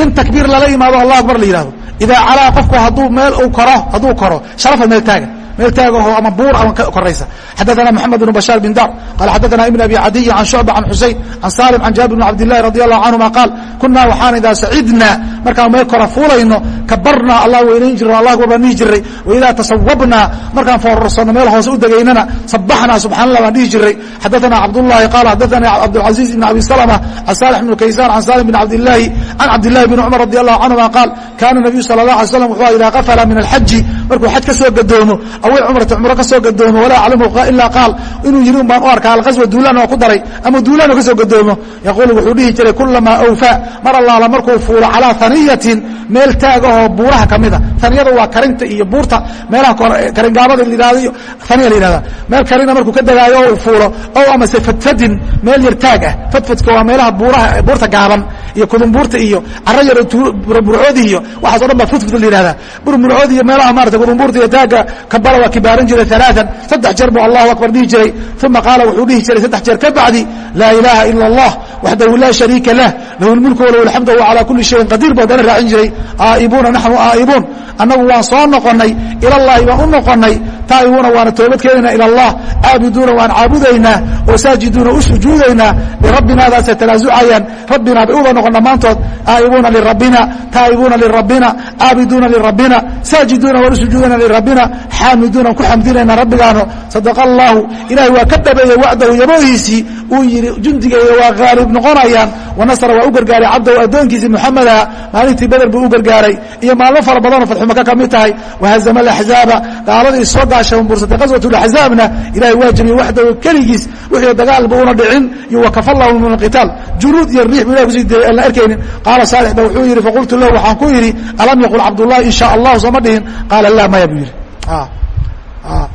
in takbiir lala yimaado allah akbar la yihahdo idaa calaa qofku hadduu meel uu koro hadduu koro sharafan meel taaga meel taagaho ama buur ama koraysa. Xadaana mxamed bn bashaar bin dar qala xadaana ibn abi cadiyi can shucba can xusein can salim can jaabir bn cabdilahi radi allahu canhuma qaal kunaa waxaan idaa sacidnaa markaan meel kora fuulayno kabarnaa allah weynayn jirno allah akbar dhihi jiray wa idaa tasawabnaa markaan foororsanno meel hoose u degaynana sabaxnaa subxaan baan dhihi jiray. Xadaana cabdullahi qaala xadaana cabdilcaziiz ibn abi salama can saalix bn kaysaan can salim bn cabdilahi can cabdillahi bn cumar radi allahu canhuma qaal kaana nabiyu sala allah alay slam wuxuu idaa qafala min alxaji markuu xaj ka soo gadoomo awil cumrata cumro ka soo gadoomo walaa aclamu ilaa qaal inuu yidhi un baan u arkaa alqaswa duulaan oo ku daray ama duulaan oo ka soo gadoomo yaquulu wuxuu dhihi jiray kulamaa awfaa mar allaala markuu fuulo calaa haniyatin meel taagahoo buuraha ka mida haniyada waa karinta iyo buurta meelaha karingaabada layihahdo iyo haniya la yihahda meel karina markuu ka degaayo oo uu fuulo ow amase fadfadin meel yar taag ah fadfadka waa meelaha buuraha buurta gaaban iyo kudumbuurta iyo caro yar burburcoodi iyo waxaas o dhan baa fudfud la yihahdaa burburcoodi iyo meelaha maarata kudumbuurta iyo taagga kabala waa kibaaran jiray alaaan saddex jeer buu allahu akbar dhihi jiray. Uma qaala wuxuu dhihi jiray saddex jeer ka bacdi laa ilaaha ila allah waxdahu laa shariika lah lahu lmulku walahu alxamdu wa calaa kuli shayin qadiir buu haddana raacin jiray. Aa'ibuuna naxnu aa'ibuun. Annagu waan soo noqonnay ilallaahi baan u noqonnay taa'ibuuna waana toobad keenaynaa ila allah. Caabiduuna waan caabudaynaa oo saajiduuna u sujuudaynaa. Lirabbinaadaasay talaasucayaan. Rabbinaa bay uba noqon dhammaantood. Aa'ibuuna lirabbina taa'ibuuna lirabbina caabiduuna lirabbina saajiduuna waan u lirabbina xaamiduuna ku xamdinayna rabbigaano. Sadaqa allaahu ilahay waa ka dhabeeyey wacdahu yaboohiisii. Uu yidhi jundigayga waa haalib noqonayaan. Wanasra waa u gargaaray cabdahu addoonkiisii muxameda maalintii beder buu u gargaaray. Iyo maalmo fara badanoo fadxumaka ka mid tahay. Wahazama alaxzaaba gaaladii soo gaasha bursatay qaswat laxzaabna ilahay waa jabiyey waxdahu keligiis wixii dagaalba una dhicin iyo wakafa allahu min alqitaal. Junuud iyo riix bu ilahi ku sii dayay aan la arkaynin. Qaala saalix ba wuxuu yidhi faqultu lahu waxaan ku yidhi alam yaqul cabdullahi in sha allahu sooma dhihin? Qaala laa maya buu yidhi.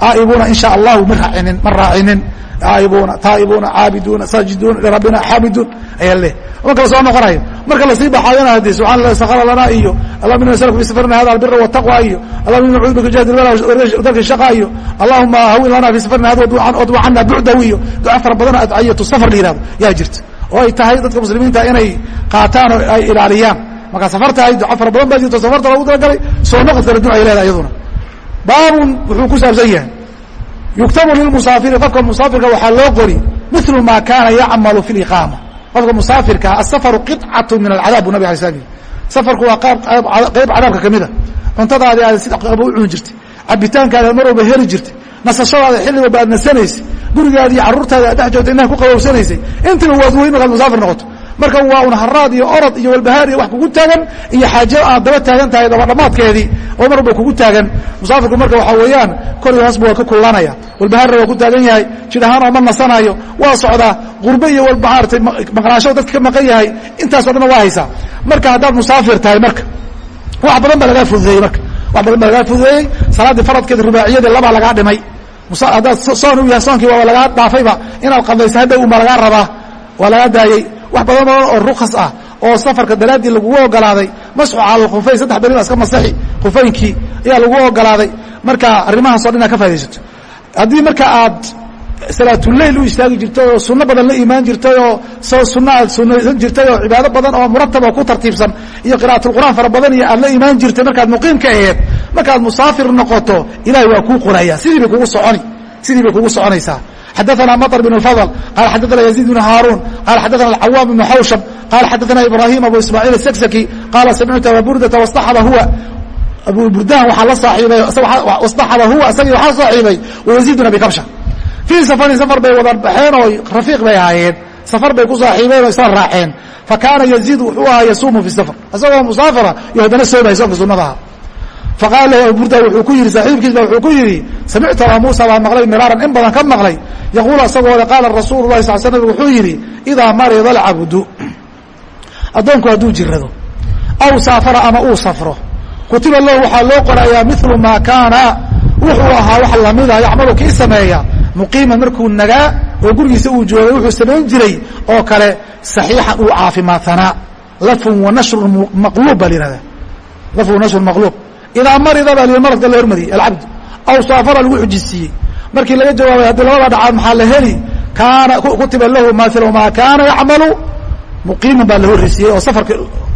Aaibuuna in sha allahu ma raacinin ma raacinin. Aaibuuna taa'ibuuna caabiduuna saajiduuna lirabbina xaamiduun ayaa leh ma kala soo noqonayo marka la sii baxaayona haddii subxana allah sakara lanaa iyo allahuma ina nasalka fi safarina hada albira wataqwa iyo allahuma ina nacuudu bika jahdi lbala darki shaqa iyo allahuma hawin lana fi safarina hada wadwa cana bucdahu iyo. Duca fara badanoo adciyatu safar la yihahdo yaa jirta oo ay tahay dadka muslimiinta inay qaataan oo ay ilaaliyaan. Markaa safar tahay duca fara badan baa jirto safarta loogu talagalay soo noqodkana ducay leedahay iyaduna. Baabun wuxuu ku saabsan yahay. Yuktabu lilmusaafiri qofka musaafirka waxaa loo qori milu ma kaana yacmalu fi liqaama qofka musaafirkaa asafaru qicatu min alcadaab bu nabig alay slam safarku waa qayb cadaabka kamida cuntadaadi aad si qaba u cuni jirtay cabitaankaada mar walba heli jirtay nasashadaada xilli walba aad nasanaysay. Gurigaadi iyo carruurtaada aad dhex joogta inaha ku qabowsanaysay. Intiba waad weyn markaad musaafir noqoto marka waa un haraad iyo orod iyo walbahaar iyo wax kugu taagan iyo xaajo aad daba taagan tahay daba dhammaadkeedii oo mar walba kugu taagan. Musaafirku marka waxaa weeyaan kor iyo hoosba waa ka kullanaya. Walbahaarna waa ku taagan yahay jid ahaan oo ma nasanayo. Waa socdaa qurbe iyo walbahaaratay maqnaasho dadka ka maqan yahay. Intaaso dhanna waa haysaa marka haddaad musaafir tahay marka wax badan baa lagaa fududeeyey marka. Wax badan baa lagaa fududeeyey. Salaaddii faradkeeda rubaaciyadii labaa lagaa dhimay. Haddaad soon u yahay soonkii waaba lagaa dhaafayba. Inaad qadaysa hadhow unbaa lagaa rabaa. Waa lagaa daayey wax badan badan oo rukas ah oo safarka daraaddii lagugu ogolaaday masxu cala lkhufayn saddex beri baa iska masaxi. Khufaynkii ayaa lagu ogolaaday marka arrimahaasoo dhan inaad ka faa'idaysato haddii marka aad salaatuleyl u istaagi jirtay oo sunno badan la imaan jirtay oo sunno aad sunaysan jirtay oo cibaado badan oo murataba ku tartiibsan iyo qira'atulqur'aan fara badan iyo aad la imaan jirtay markaad muqiimka aheed markaad musaafir noqoto ilahay waa kuu qoraya sidii bay kugu soconi sidii bay kugu soconaysaa xadaثna mطر بن الفضل qال xadaثna يزيد بن هاrون qال xadaثna الcawام بن xawshب qال xadaثna إبراhيم أبو إسماعيل السكسكي qاla سمعت أbا burdة واصطxب huوa abu burdahan waxaa la saaxiibay واصطxب huوa isagii waxaa saaxiibay ويزيد بن أبي كبشة fii safarin safar bay wada baxeen oo rafiiq bay ahaayeen safar bay ku saaxiibeen oo isla raaceen fa kaana yaziid wuxuu ahaa yasuumu fi safar isagoo musaafira iyo haddana soomaya soomka sunadaha faqaala lahu abu burda wuxuu ku yidhi saaxiibkiis ba wuxuu ku yidhi samictu abaa muusa baa maqlay miraaran in badan ka maqlay yaquulu isagoo le qaala rasuulu lahi sal sl nabig wuxuu yidhi idaa marida alcabdu addoonku hadduu jirado aw saafara ama uu safro kutiba lahu waxaa loo qorayaa milu maa kaana wuxuu ahaa wax lamida yacmalu kii sameeya muqiiman markuu nagaa oo gurigiisa uu joogay wuxuu samayn jiray oo kale saxiixan uu caafimaadsanaa lafun wa nashrun maqluub baa la yihahda lafun wa nashrun maqluub idaa marida baa li maradka la hormariyey alcabdu. Aw saafara lagu xujisiiyey markii laga jawaabay haddii labada dhacaad maxaa la heli? Kaana kutiba lahu maailu maa kaana yacmalu. Muqiiman baa la horreysiiyey oo safarka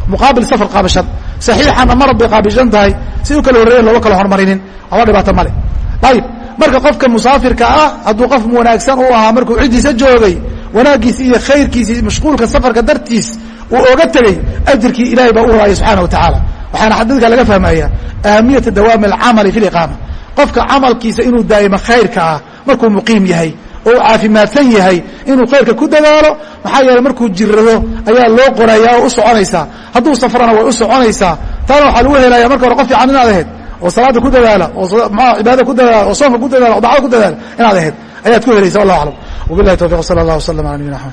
muqaabil safar qaabashan saxiixanna marad bay qaabishan tahay. Si u kala horreeyen looga kala hormarinin. Aba dhibaato male ayib marka qofka musaafirka ah hadduu qof wanaagsan u ahaa markuu ciddiisa joogay wanaaggiisi iyo khayrkiisi mashquulka safarka dartiis uu oga tegey ajirkii ilahay baa u horaaya subxaana wa tacaala waxaana xadiidka laga fahmaya ahamiyata dawaami alcamali fi liqaama qofka camalkiisa inuu daa'imo khayrka ah markuu muqiim yahay oo u caafimaadsan yahay inuu khayrka ku dadaalo maxaa yeeley markuu jirado ayaa loo qorayaa oo u soconaysaa. Hadduu safrana way u soconaysaa. Taana waxaa lagu helaya marka hore qof fiican inaad ahayd oo salaada ku dadaala oo cibaadada ku dadaala oo soonka ku dadaala o dacada ku dadaala inaad ahayd. Ayaad ku helaysa wallah aclam. Wabilahi tawfiq sala allah waslam ala nabiyina axmed